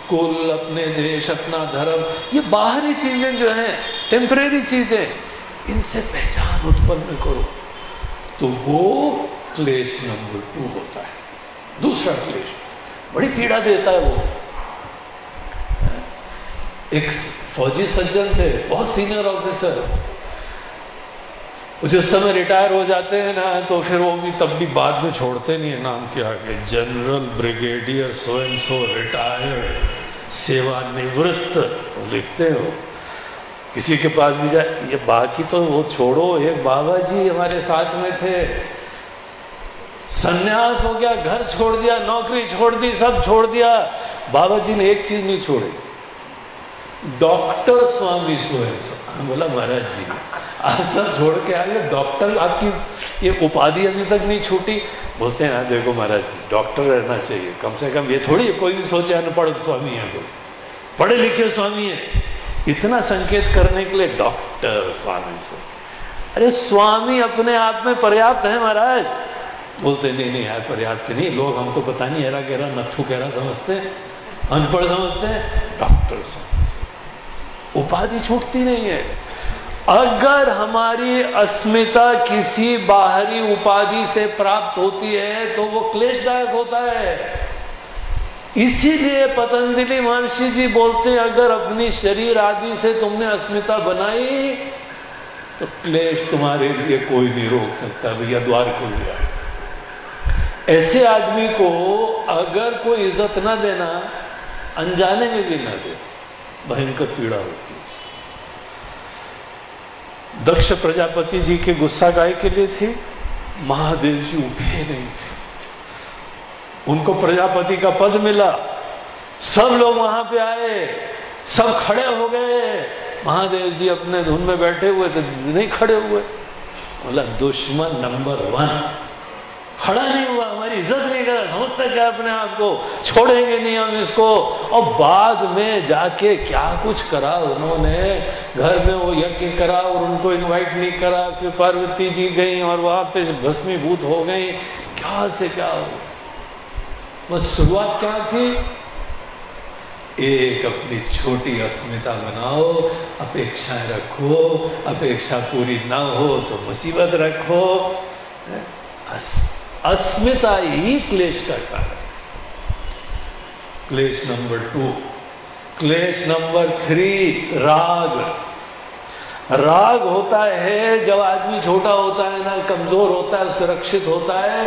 A: कुल, अपने देश, अपना धर्म। ये बाहरी चीज़ें जो हैं टेम्परेरी चीज़ें, इनसे पहचान उत्पन्न करो। तो वो क्लेश नंबर टू होता है। दूसरा क्लेश, बड़ी पीड़ा देता है वो। एक फौजी सज्जन थे, बहुत सीनियर ऑफिसर जिस समय रिटायर हो जाते हैं ना तो फिर वो भी तब भी बाद में छोड़ते नहीं है नाम के आगे। General brigadier so and so retired सेवानिवृत्त, लिखते हो। किसी के पास भी जाए, ये बाकी तो वो छोड़ो एक बाबा जी हमारे साथ में थे सन्यास हो गया, घर छोड़ दिया, नौकरी छोड़ दी, सब छोड़ दिया। बाबा जी ने एक चीज़ नहीं छोड़ी। डॉक्टर स्वामी स्वयं बोला, महाराज जी आप सब छोड़ के आए डॉक्टर आपकी ये उपाधि अभी तक नहीं छूटी। बोलते हैं ना देखो महाराज जी, डॉक्टर रहना चाहिए। कम से कम ये थोड़ी कोई भी सोचे अनपढ़ स्वामी है कोई पढ़े लिखे स्वामी है। इतना संकेत करने के लिए डॉक्टर स्वामी से अरे, स्वामी अपने आप में पर्याप्त है महाराज। बोलते, नहीं नहीं, यार, पर्याप्त नहीं, लोग हमको पता नहीं हेरा गहरा नथु कहरा समझते अनपढ़ समझते डॉक्टर स्वामी उपाधि छूटती नहीं है। अगर हमारी अस्मिता किसी बाहरी उपाधि से प्राप्त होती है तो वो क्लेशदायक होता है। इसीलिए पतंजलि महर्षि जी बोलते हैं, अगर अपनी शरीर आदि से तुमने अस्मिता बनाई तो क्लेश तुम्हारे लिए कोई नहीं रोक सकता, भैया द्वार खुल गया ऐसे आदमी को अगर कोई इज़्ज़त ना देना, अनजाने में भी ना दे, भयंकर पीड़ा होती है। दक्ष प्रजापति जी के गुस्सा गाय के लिए थी, महादेव जी उठे नहीं थे। उनको प्रजापति का पद मिला। सब लोग वहाँ पे आए, सब खड़े हो गए। महादेव जी अपने धुन में बैठे हुए थे, नहीं खड़े हुए। बोला, दुश्मन नंबर वन। खड़ा नहीं हुआ, हमारी इज़्ज़त नहीं करा समझता क्या अपने आप को? छोड़ेंगे नहीं हम इसको। और बाद में जाके क्या कुछ करा उन्होंने? घर में वो यज्ञ करा और उनको इनवाइट नहीं करा, फिर पार्वती जी गई और वहाँ पे भस्मीभूत हो गई। क्या से क्या हो? बस शुरुआत क्या थी? एक अपनी छोटी अस्मिता बनाओ अपेक्षाएँ रखो, अपेक्षा पूरी ना हो तो मुसीबत रखो। अस्मिता ही क्लेश का कारण क्लेश नंबर टू। क्लेश नंबर थ्री, राग। राग होता है, जब आदमी छोटा होता है ना, कमज़ोर होता है, सुरक्षित होता है,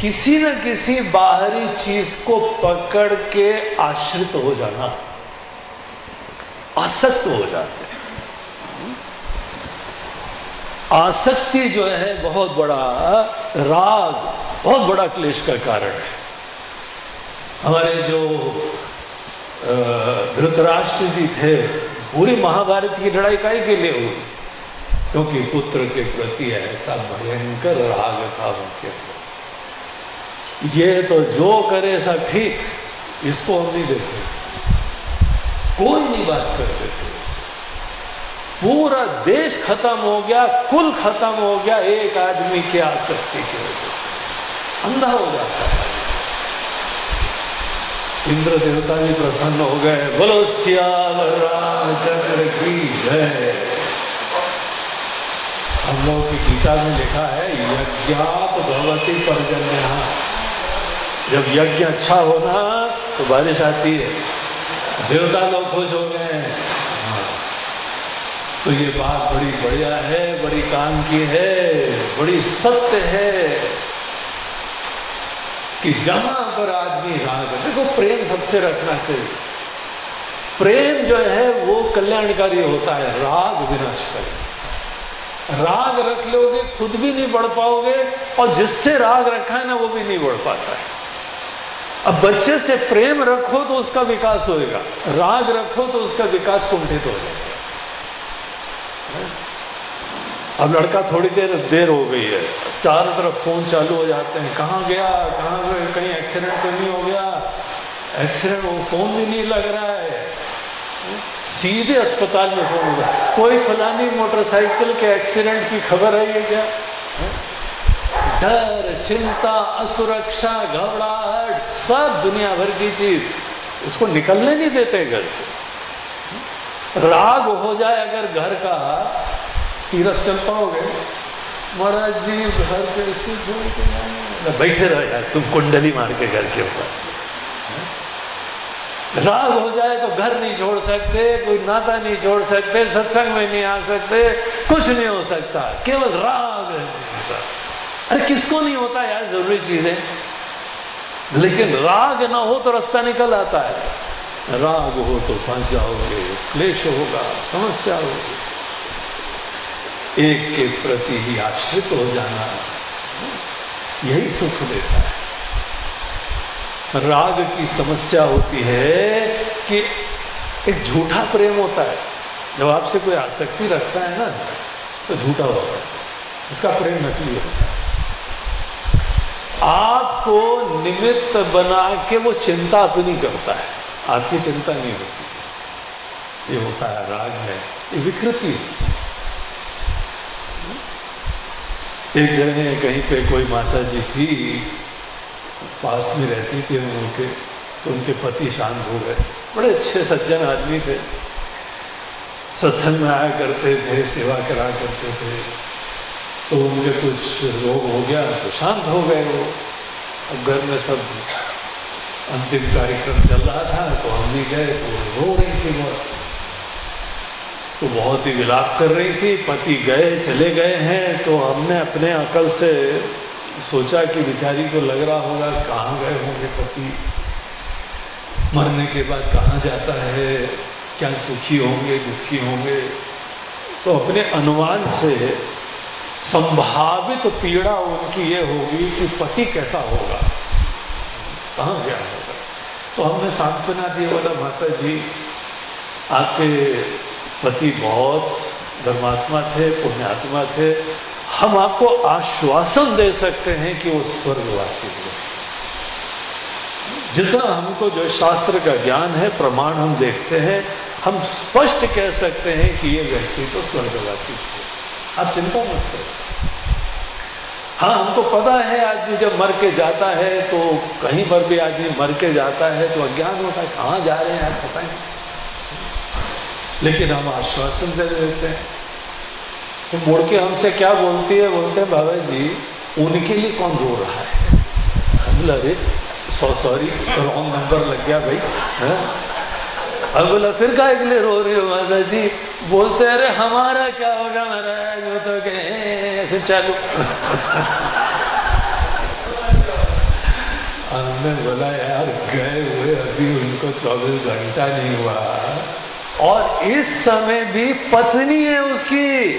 A: किसी न किसी बाहरी चीज़ को पकड़ के आश्रित हो जाना, आसक्त हो जाते हैं आसक्ति जो है, बहुत बड़ा राग, बहुत बड़ा क्लेश का कारण है। हमारे जो धृतराष्ट्र जी थे, पूरी महाभारत की लड़ाई काय के लिए हुई? क्योंकि पुत्र के प्रति ऐसा भयंकर राग था उनके ये तो जो करे सब ठीक, इसको हम नहीं देते। कोई नहीं बात करते थे। पूरा देश खत्म हो गया, कुल खत्म हो गया, एक आदमी की आसक्ति की वजह से। अंधा हो जाता है। इंद्र देवता भी प्रसन्न हो गए, बोलो श्याम रामचंद्र की जय। हम लोग की गीता में लिखा है, यज्ञात भगवती परजन्य। जब यज्ञ अच्छा होना तो बारिश आती है। देवता लोग खुश हो गए। तो ये बात बड़ी बढ़िया है, बड़ी काम की है, बड़ी सत्य है कि जहाँ पर आदमी राग देखो, प्रेम सबसे रखना चाहिए। प्रेम जो है, वो कल्याणकारी होता है, राग विनाशकारी राग रख लोगे, खुद भी नहीं बढ़ पाओगे, और जिससे राग रखा है ना, वो भी नहीं बढ़ पाता है। अब बच्चे से प्रेम रखो तो उसका विकास होएगा, राग रखो तो उसका विकास कुंठित हो जाएगा। अब लड़का थोड़ी देर देर हो गई है। चारों तरफ़ फ़ोन चालू हो जाते हैं। कहाँ गया? कहाँ कहीं एक्सीडेंट तो नहीं हो गया। एक्सीडेंट वो फ़ोन भी नहीं लग रहा है। सीधे अस्पताल में फ़ोन होगा कोई फलानी मोटरसाइकिल के एक्सीडेंट की खबर है ये क्या? डर, चिंता, असुरक्षा, घबराहट, सब दुनिया भर की चीज़। उसको निकलने नहीं देते घर से। राग हो जाए अगर घर का तीरथ चल पाओगे। महाराज जी घर कैसे छोड़ के बैठे रहो यार तुम कुंडली मार के घर के ऊपर। राग हो जाए तो घर नहीं छोड़ सकते कोई नाता नहीं छोड़ सकते सत्संग में नहीं आ सकते कुछ नहीं हो सकता केवल राग अरे किसको नहीं होता यार ज़रूरी चीज़ें? लेकिन राग ना हो तो रास्ता निकल आता है। राग हो तो फंस जाओगे क्लेश होगा, समस्या होगी। एक के प्रति ही आश्रित हो जाना यही सुख देता है। राग की समस्या होती है कि एक झूठा प्रेम होता है। जब आपसे कोई आसक्ति रखता है ना तो झूठा होता है। उसका प्रेम नकली होता है। आपको निमित्त बना के वो चिंता अपनी करता है। आपकी चिंता नहीं होती। ये होता है, राग है, ये विकृति होती एक जगह कहीं पे कोई माता जी थी, पास में रहती थी उनके तो उनके पति शांत हो गए। बड़े अच्छे सज्जन आदमी थे। सत्संग में आया करते थे, सेवा करा करते थे। तो मुझे कुछ रोग हो गया तो शांत हो गए वो। अब घर में सब अंतिम कार्यक्रम चल रहा था तो हम भी गए तो रो रही थी बहुत। तो बहुत ही विलाप कर रही थी, पति गए, चले गए हैं तो हमने अपने अकल से सोचा कि बिचारी को लग रहा होगा, कहाँ गए होंगे पति? मरने के बाद कहाँ जाता है? क्या सुखी होंगे, दुखी होंगे? तो अपने अनुमान से संभावित पीड़ा उनकी ये होगी कि पति कैसा होगा। कहाँ गया होगा तो हमने सांत्वना दी, बोला माता जी आपके पति बहुत धर्मात्मा थे, पुण्यात्मा थे। हम आपको आश्वासन दे सकते हैं कि वो स्वर्गवासी हुए। जितना हमको जो शास्त्र का ज्ञान है, प्रमाण हम देखते हैं, हम स्पष्ट कह सकते हैं कि ये व्यक्ति तो स्वर्गवासी थे। आप चिंता मत करें। हाँ हमको पता है, आदमी जब मर के जाता है तो कहीं पर भी आदमी मर के जाता है तो अज्ञान होता है, कहाँ जा रहे हैं आप पता नहीं। लेकिन हम आश्वासन दे देते हैं। तो मुड़ के हमसे क्या बोलती है? बोलते हैं, बाबा जी, उनके लिए कौन रो रहा है? अरे, सौ, सॉरी रॉन्ग नंबर लग गया भाई, है? अब बोला, फिर का के लिए रो रही हो माता जी बोलते, अरे हमारा क्या होगा महाराज? वो तो कहे, फिर चालू. हमने बोला, यार, गए हुए अभी उनको 24 घंटा नहीं हुआ। और इस समय भी पत्नी है उसकी।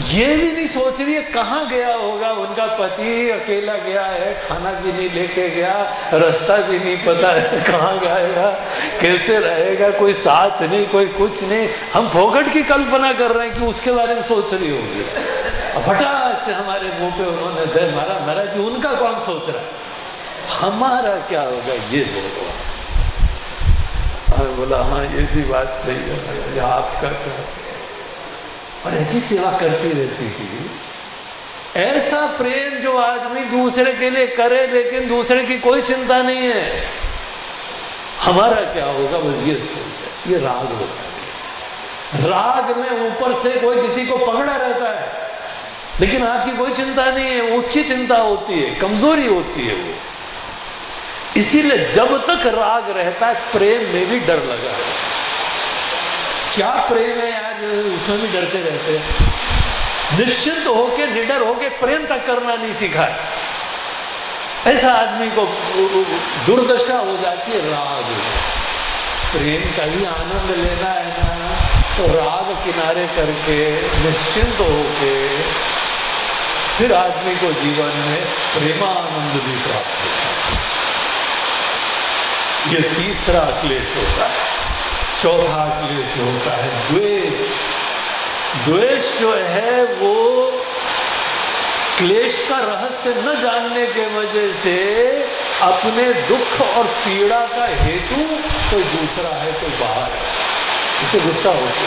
A: ये भी नहीं सोच रही है कहाँ गया होगा। उनका पति अकेला गया है, खाना भी नहीं लेके गया, रास्ता भी नहीं पता है कहाँ जाएगा, कैसे रहेगा, कोई साथ नहीं, कोई कुछ नहीं। हम फोकट की कल्पना कर रहे हैं कि उसके बारे में सोच रही होगी। फटाक से हमारे मुँह पे उन्होंने दे मारा। मारा कि उनका कौन सोच रहा है? हमारा क्या होगा, ये बोलो। बोला हाँ ये भी बात सही है। आपका क्या? और ऐसी सेवा करती रहती थी। ऐसा प्रेम जो आदमी दूसरे के लिए करे, लेकिन दूसरे की कोई चिंता नहीं है। हमारा क्या होगा, बस ये सोच है। ये राग होता है। राग में ऊपर से कोई किसी को पकड़ा रहता है, लेकिन आपकी कोई चिंता नहीं है। उसकी चिंता होती है, कमज़ोरी होती है वो। इसीलिए जब तक राग रहता है, प्रेम में भी डर लगा है। क्या प्रेम है यार? उसमें भी डरते रहते हैं। निश्चिंत होके, निडर होके प्रेम तक करना नहीं सीखा। ऐसा आदमी को दुर्दशा हो जाती है, राग। प्रेम का ही आनंद लेना है ना। तो राग किनारे करके, निश्चिंत होके, फिर आदमी को जीवन में प्रेमानंद भी प्राप्त होता है। ये तीसरा क्लेश होता है। चौथा क्लेश होता है द्वेष द्वेष जो है, वो क्लेश का रहस्य न जानने के वजह से अपने दुख और पीड़ा का हेतु कोई दूसरा है कोई बाहर है। उसे गुस्सा होते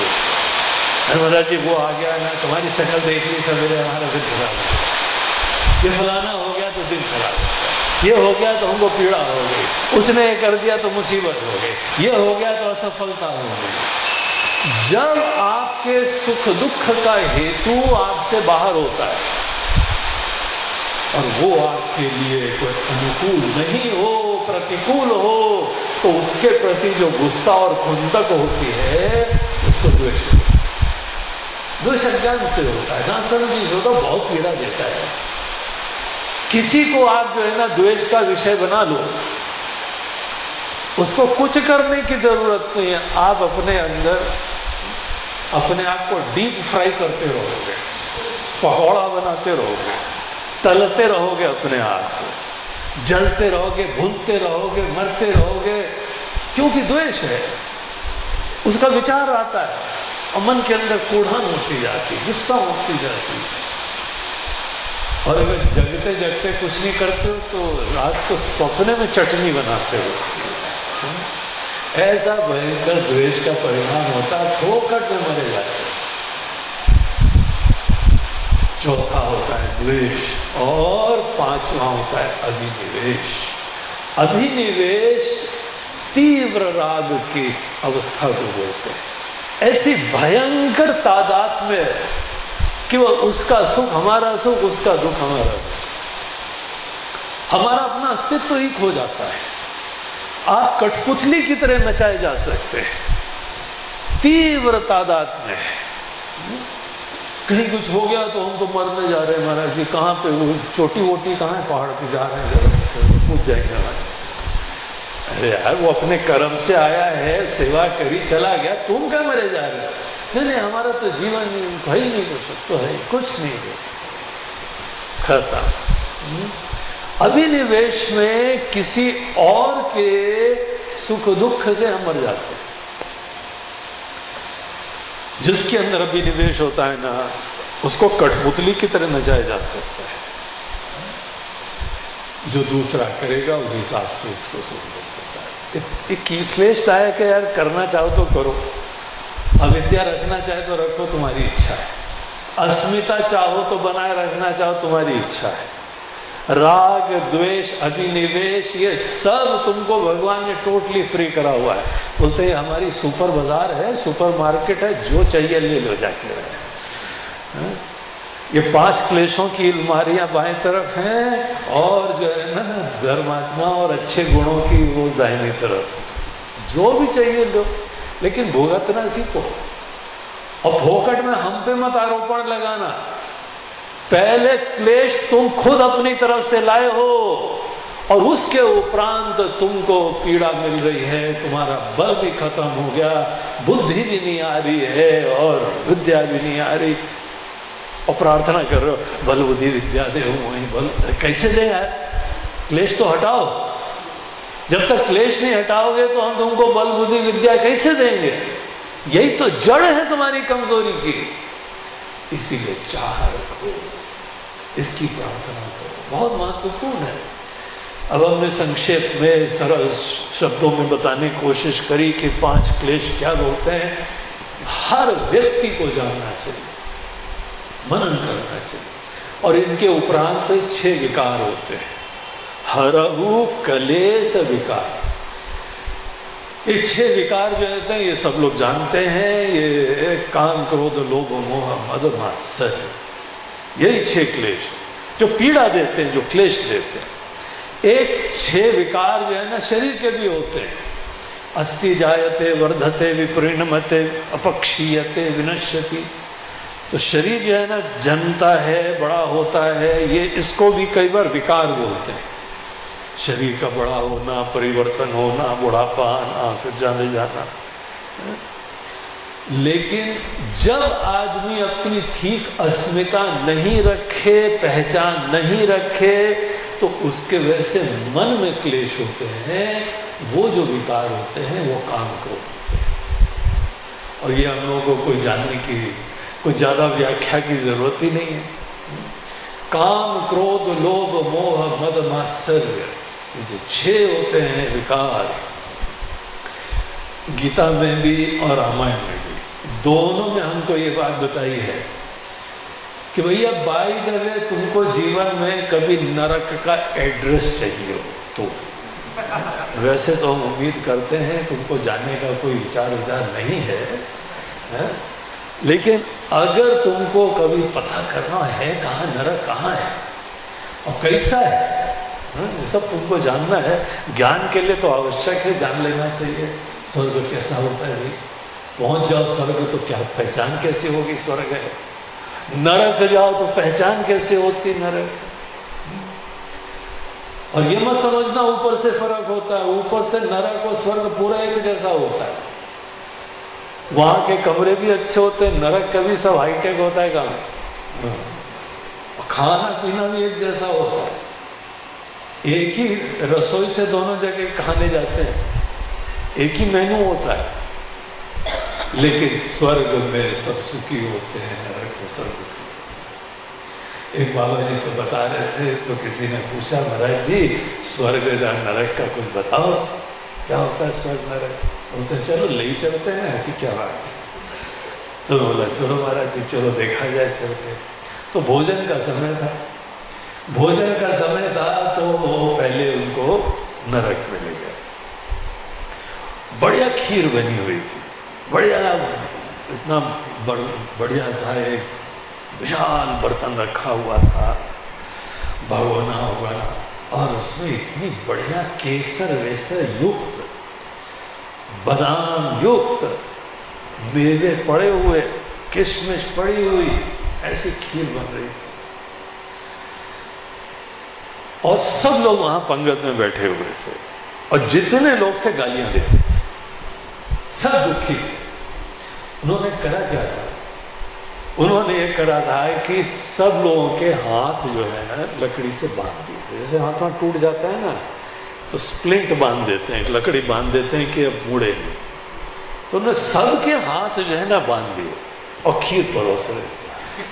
A: नर्मदा जी, वो आ गया ना तुम्हारी शक्ल देख ली सवेरे हमारा दिन खराब ये फलाना हो गया तो दिन खराब ये हो गया तो हमको पीड़ा हो गई उसने ये कर दिया तो मुसीबत हो गई। ये हो गया तो असफलता हो गई। जब आपके सुख दुख का हेतु आपसे बाहर होता है, और वो आपके लिए कोई अनुकूल नहीं हो, प्रतिकूल हो तो उसके प्रति जो गुस्सा और कुंदक होती है, उसको द्वेष द्वेष अज्ञान से होता है। ना समझी होता बहुत पीड़ा देता है। किसी को आप जो है ना द्वेष का विषय बना लो। उसको कुछ करने की ज़रूरत नहीं है। आप अपने अंदर, अपने आप को डीप फ्राई करते रहोगे। पकौड़ा बनाते रहोगे। तलते रहोगे अपने आप को। जलते रहोगे, भूनते रहोगे, मरते रहोगे। क्योंकि द्वेष है। उसका विचार आता है। और मन के अंदर कूढ़न होती जाती, गुस्सा होती जाती। और अगर जगते जगते कुछ नहीं करते हो तो रात को सपने में चटनी बनाते हो। ऐसा भयंकर द्वेष का परिणाम होता है ठोकर में मरे जाते। चौथा होता है द्वेष, और पांचवा होता है अभिनिवेश। अभिनिवेश तीव्र राग की अवस्था को बोलते हैं। ऐसी भयंकर तादाद में कि वो उसका सुख, हमारा सुख, उसका दुख हमारा दुख हमारा अपना अस्तित्व ही खो जाता है। आप कठपुतली की तरह नचाए जा सकते हैं। तीव्र तादाद में। कहीं कुछ हो गया तो हम तो मरने जा रहे हैं महाराज जी। कहाँ पे वो चोटी वोटी कहाँ है? पहाड़ पे जा रहे हैं। पूछ जाएँगे हमारे अरे यार, वो अपने कर्म से आया है, सेवा करी, चला गया। तुम क्या मरे जा रहे हो? नहीं हमारा तो जीवन ही नहीं हो सकता है कुछ नहीं है खत्म हम्म? अभिनिवेश में किसी और के सुख दुख से हम मर जाते हैं। जिसके अंदर अभिनिवेश होता है ना उसको कठपुतली की तरह नचाया जा सकता है। जो दूसरा करेगा उस हिसाब से इसको सुख दुख होता है। एक क्लेशदायक है यार करना चाहो तो करो। अविद्या रखना चाहे तो रखो, तुम्हारी इच्छा है। अस्मिता चाहो तो बनाए रखना चाहो, तुम्हारी इच्छा है। राग, द्वेष, अभिनिवेश, ये सब तुमको भगवान ने टोटली फ्री करा हुआ है। बोलते हैं, हमारी सुपर बाज़ार है, सुपर मार्केट है, जो चाहिए ले लो जाके। हाँ? ये पाँच क्लेशों की अलमारियाँ बाएँ तरफ़ हैं, और जो है ना, धर्मात्मा और अच्छे गुणों की वो दाहिनी तरफ़। जो भी चाहिए लो। लेकिन भुगतना सीखो। और फोकट में हम पे मत आरोपण लगाना। पहले क्लेश तुम खुद अपनी तरफ़ से लाए हो और उसके उपरांत तुमको पीड़ा मिल रही है, तुम्हारा बल भी खत्म हो गया, बुद्धि भी नहीं आ रही है और विद्या भी नहीं आ रही। और प्रार्थना कर रहे हो, बल बुद्धि विद्या दे वही बल कैसे दे यार? क्लेश तो हटाओ। जब तक क्लेश नहीं हटाओगे तो हम तुमको बल, बुद्धि, विद्या कैसे देंगे? यही तो जड़ है तुम्हारी कमज़ोरी की। इसीलिए चाह रखो, इसकी प्रार्थना करो। बहुत महत्वपूर्ण है। अब हमने संक्षेप में सरल शब्दों में बताने की कोशिश करी कि पाँच क्लेश क्या बोलते हैं। हर व्यक्ति को जानना चाहिए, मनन करना चाहिए। और इनके उपरांत छह विकार होते हैं। हरहु कलेश विकार। ये विकार जो हैं, ये सब लोग जानते हैं, ये काम क्रोध लोभ मोह मद मात्सर यही छह क्लेश। जो पीड़ा देते हैं, जो क्लेश देते हैं। एक छह विकार जो है ना, शरीर के भी होते हैं। अस्थि जायते, वर्धते, विपरिणमते, अपक्षीयते, विनश्यति। तो शरीर जो है ना, जनता है, बड़ा होता है, ये इसको भी कई बार विकार बोलते हैं। शरीर का बड़ा होना, परिवर्तन होना, बुढ़ापा आना, फिर जाने जाना। लेकिन जब आदमी अपनी ठीक अस्मिता नहीं रखे, पहचान नहीं रखे तो उसके वैसे मन में क्लेश होते हैं, वो जो विकार होते हैं, वो काम क्रोध होते हैं। और ये हम लोगों को कोई जानने की, कोई ज़्यादा व्याख्या की ज़रूरत ही नहीं है। काम, क्रोध, लोभ, मोह, मद, मात्सर्य। जो छह होते हैं विकार। गीता में भी और रामायण में भी। दोनों में हमको ये बात बताई है कि भैया बाई दवे तुमको जीवन में कभी नरक का एड्रेस चाहिए हो तो। वैसे तो हम उम्मीद करते हैं तुमको जानने का कोई विचार विचार नहीं है, है? लेकिन अगर तुमको कभी पता करना है कहाँ नरक कहाँ है और कैसा है सब तुमको जानना है। ज्ञान के लिए तो आवश्यक है जान लेना चाहिए। स्वर्ग कैसा होता है पहुँच जाओ स्वर्ग तो क्या पहचान कैसे होगी स्वर्ग है? नरक जाओ तो पहचान कैसे होती नरक? और ये मत समझना, ऊपर से फ़र्क होता है। ऊपर से नरक और स्वर्ग पूरा एक जैसा होता है। वहाँ के कमरे भी अच्छे होते हैं, नरक का भी सब हाईटेक होता है काम खाना पीना भी एक जैसा होता है। एक ही रसोई से दोनों जगह खाने जाते हैं। एक ही मेनू होता है। लेकिन स्वर्ग में सब सुखी होते हैं नरक में सब दुखी। एक बाबा जी तो बता रहे थे तो किसी ने पूछा, महाराज जी, स्वर्ग या नरक का कुछ बताओ, क्या होता है स्वर्ग नरक? बोलते चलो, ले चलते हैं, ऐसी क्या बात है? तो बोला, चलो महाराज जी, चलो, देखा जाए, चलते तो भोजन का समय था। भोजन का समय था तो वो पहले उनको नरक में ले गए। बढ़िया खीर बनी हुई थी। बढ़िया, इतना बढ़िया था, एक विशाल बर्तन रखा हुआ था भगवाना हुआ, और उसमें इतनी बढ़िया केसर वेसर युक्त, बादाम युक्त, मेवे पड़े हुए, किशमिश पड़ी हुई, ऐसी खीर बन रही थी। और सब लोग वहाँ पंगत में बैठे हुए थे। और जितने लोग थे, गालियाँ देते सब दुखी थे। उन्होंने करा क्या था? उन्होंने ये करा था कि सब लोगों के हाथ जो है ना, लकड़ी से बाँध दिए थे। जैसे हाथ हाथ टूट जाता है ना तो स्प्लिंट बाँध देते हैं लकड़ी बाँध देते हैं कि अब मुड़े तो उन्होंने सबके हाथ जो है ना, बाँध दिए और खीर परोस रहे थे।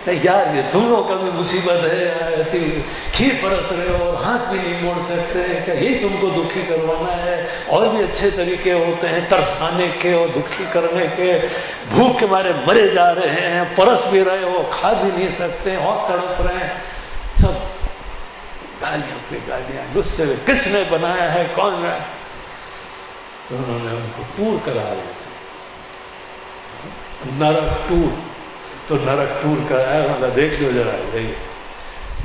A: यार, ये तुम का भी मुसीबत है ऐसी खीर परस रहे हो हाथ भी नहीं मोड़ सकते क्या यही तुमको दुखी करवाना है? और भी अच्छे तरीके होते हैं, तरसाने के और दुखी करने के। भूख के मारे मरे जा रहे हैं, परस भी रहे हो, खा भी नहीं सकते, और तड़प रहे हैं। सब गालियों पे गालियाँ, गुस्से में किसने बनाया है, कौन है? तो उन्होंने उनको टूर करा रहे थे। नरक टूर। तो नरक टूर कराया मतलब देख लो जरा भाई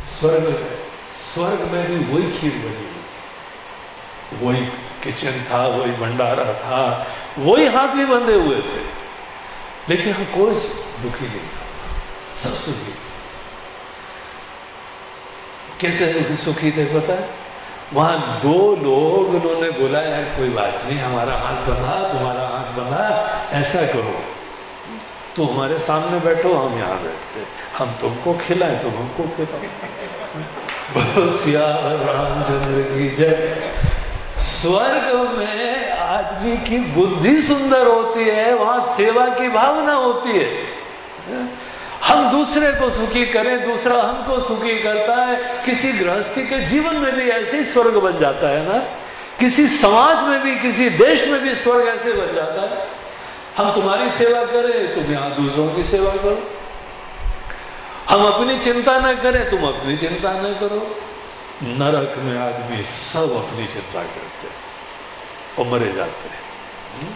A: स्वर्ग स्वर्ग में भी वही खीर बनी हुई थी। वही किचन था, वही भंडारा था, वही हाथ भी बंधे हुए थे। लेकिन हम कोई दुखी नहीं था, सब सुखी कैसे सुखी थे पता है? वहाँ दो लोग उन्होंने बोला, यार, कोई बात नहीं, हमारा हाथ बंधा, तुम्हारा हाथ बंधा, ऐसा करो। तो हमारे सामने बैठो, हम यहाँ बैठते। हम तुमको खिलाए, तुम हमको खिलाओ। रामचंद्र की जय। स्वर्ग में आदमी की बुद्धि सुंदर होती है, वहाँ सेवा की भावना होती है। हम दूसरे को सुखी करें, दूसरा हमको सुखी करता है। किसी गृहस्थी के जीवन में भी ऐसे ही स्वर्ग बन जाता है ना? किसी समाज में भी, किसी देश में भी स्वर्ग ऐसे बन जाता है। हम तुम्हारी सेवा करें, तुम यहाँ दूसरों की सेवा करो। हम अपनी चिंता न करें, तुम अपनी चिंता न करो। नरक में आदमी सब अपनी चिंता करते हैं और मरे जाते हैं। हम्म?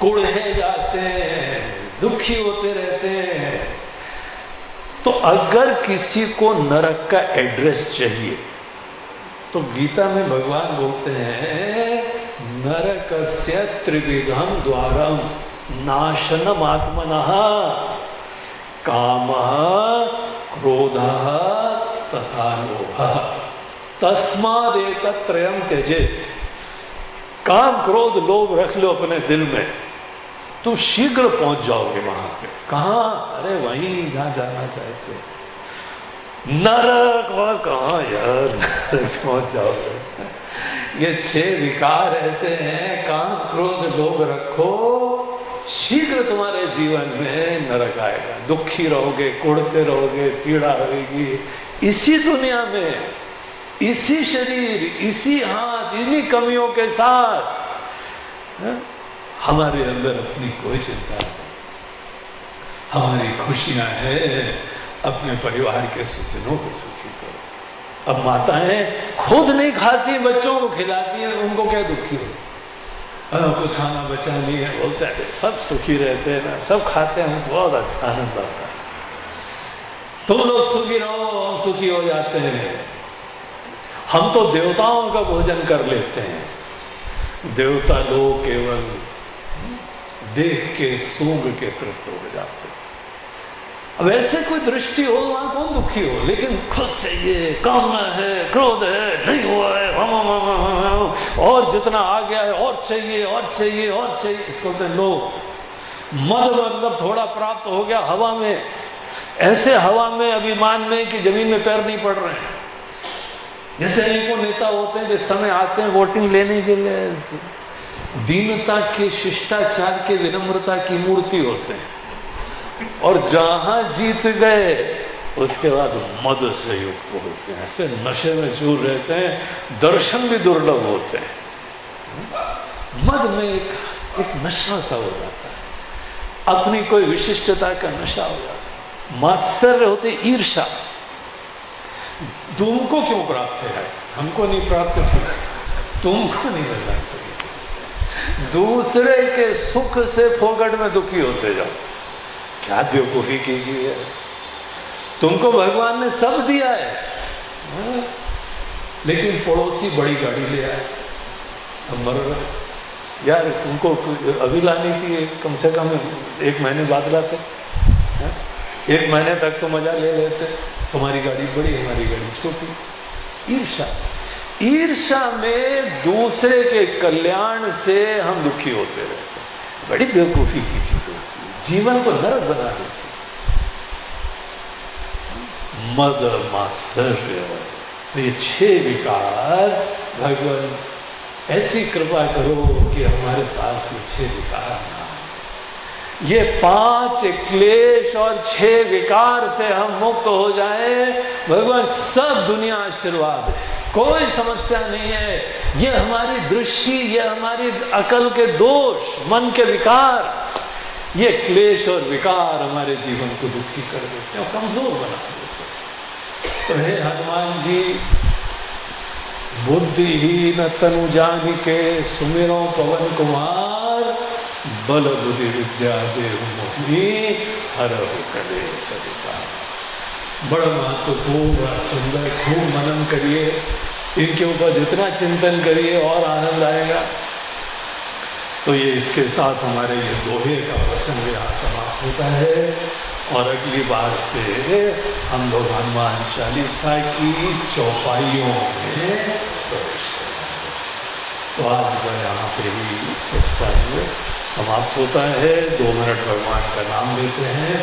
A: कुड़े जाते हैं, दुखी होते रहते हैं। तो अगर किसी को नरक का एड्रेस चाहिए तो गीता में भगवान बोलते हैं नरक से त्रिविधम द्वारम। नाशनम आत्मन काम, क्रोध तथा लोभ। तस्माद त्रयम त्यजे काम, क्रोध, लोभ रख लो अपने दिल में। तुम शीघ्र पहुँच जाओगे वहाँ पे। कहा? अरे वहीं, जहाँ जाना चाहते नरक और कहा यार? पहुँच जाओगे। ये छह विकार ऐसे हैं। काम, क्रोध, लोभ रखो। शीघ्र तुम्हारे जीवन में नरक आएगा। दुखी रहोगे, कुड़ते रहोगे, पीड़ा रहेगी इसी दुनिया में, इसी शरीर, इसी हाथ, इन्हीं कमियों के साथ, है? हमारे अंदर अपनी कोई चिंता नहीं। हमारी खुशियाँ हैं, अपने परिवार के सूचनों को सुखी करो। अब माताएँ खुद नहीं खाती, बच्चों को खिलाती हैं, उनको क्या दुखी हो कुछ खाना बचा है बोलते हैं, सब सुखी रहते हैं ना, सब खाते हैं, बहुत अच्छा आनंद आता है। तुम लोग सुखी रहो, हम सुखी हो जाते हैं। हम तो देवताओं का भोजन कर लेते हैं। देवता लोग केवल देख के सूंघ के तृप्त हो जाते अब ऐसे कोई दृष्टि हो वहाँ कौन दुखी हो? लेकिन खुद चाहिए कामना है क्रोध है नहीं हुआ है हम, हम, हम, हम, और जितना आ गया है और चाहिए और चाहिए और चाहिए इसको बोलते लोग मद मतलब थोड़ा प्राप्त हो गया हवा में। ऐसे हवा में अभिमान में कि ज़मीन में पैर नहीं पड़ रहे हैं। जैसे अनेकों नेता होते हैं जिस समय आते हैं वोटिंग लेने के लिए। दीनता के शिष्टाचार के विनम्रता की मूर्ति होते हैं। और जहाँ जीत गए, उसके बाद मद से युक्त होते हैं। ऐसे नशे में चूर रहते हैं, दर्शन भी दुर्लभ होते हैं। मद में एक एक नशा सा हो जाता है। अपनी कोई विशिष्टता का नशा हो जाता है। मात्सर्य होते ईर्षा तुमको क्यों प्राप्त है? हमको नहीं प्राप्त ठीक तुमको नहीं मिलना चाहिए। दूसरे के सुख से फोकट में दुखी होते जाओ। क्या बेवकूफ़ी कीजिए। तुमको भगवान ने सब दिया है। हाँ? लेकिन पड़ोसी बड़ी गाड़ी ले आए। अब मर यार, तुमको अभी लानी थी कम से कम एक महीने बाद लाते। हाँ? एक महीने तक तो मज़ा ले लेते। तुम्हारी गाड़ी बड़ी, हमारी गाड़ी छोटी। ईर्षा ईर्षा में दूसरे के कल्याण से हम दुखी होते रहते बड़ी बेवकूफ़ी की चीज़ है। जीवन को नरक बना देती मद मात्सर्य। तो ये छह विकार, भगवान, ऐसी कृपा करो कि हमारे पास ये छह विकार ना ये पाँच क्लेश और छह विकार से हम मुक्त हो जाएँ। भगवान, सब दुनिया आशीर्वाद है। कोई समस्या नहीं है। ये हमारी दृष्टि, ये हमारी अकल के दोष, मन के विकार ये क्लेश और विकार हमारे जीवन को दुखी कर देते हैं और कमज़ोर बना देते हैं। तो हे हनुमान जी, बुद्धिहीन तनु जान के सुमिरो पवन कुमार, बल बुद्धि विद्या देव मोहिनी, हर विकार बड़ा महत्वपूर्ण बड़ा सुंदर खूब मनन करिए। इनके ऊपर जितना चिंतन करिए, और आनंद आएगा। तो ये इसके साथ हमारे ये दोहे का प्रसंग यहाँ समाप्त होता है। और अगली बार से हम लोग हनुमान चालीसा की चौपाइयों में प्रवेश तो आज का यहाँ पे ही सत्संग समाप्त होता है। दो मिनट भगवान का नाम लेते हैं,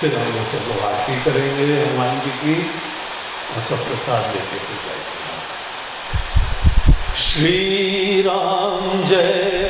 A: फिर हम लोग सब लोग आरती करेंगे हनुमान जी की और सब प्रसाद लेके फिर जाएँगे। श्री राम जय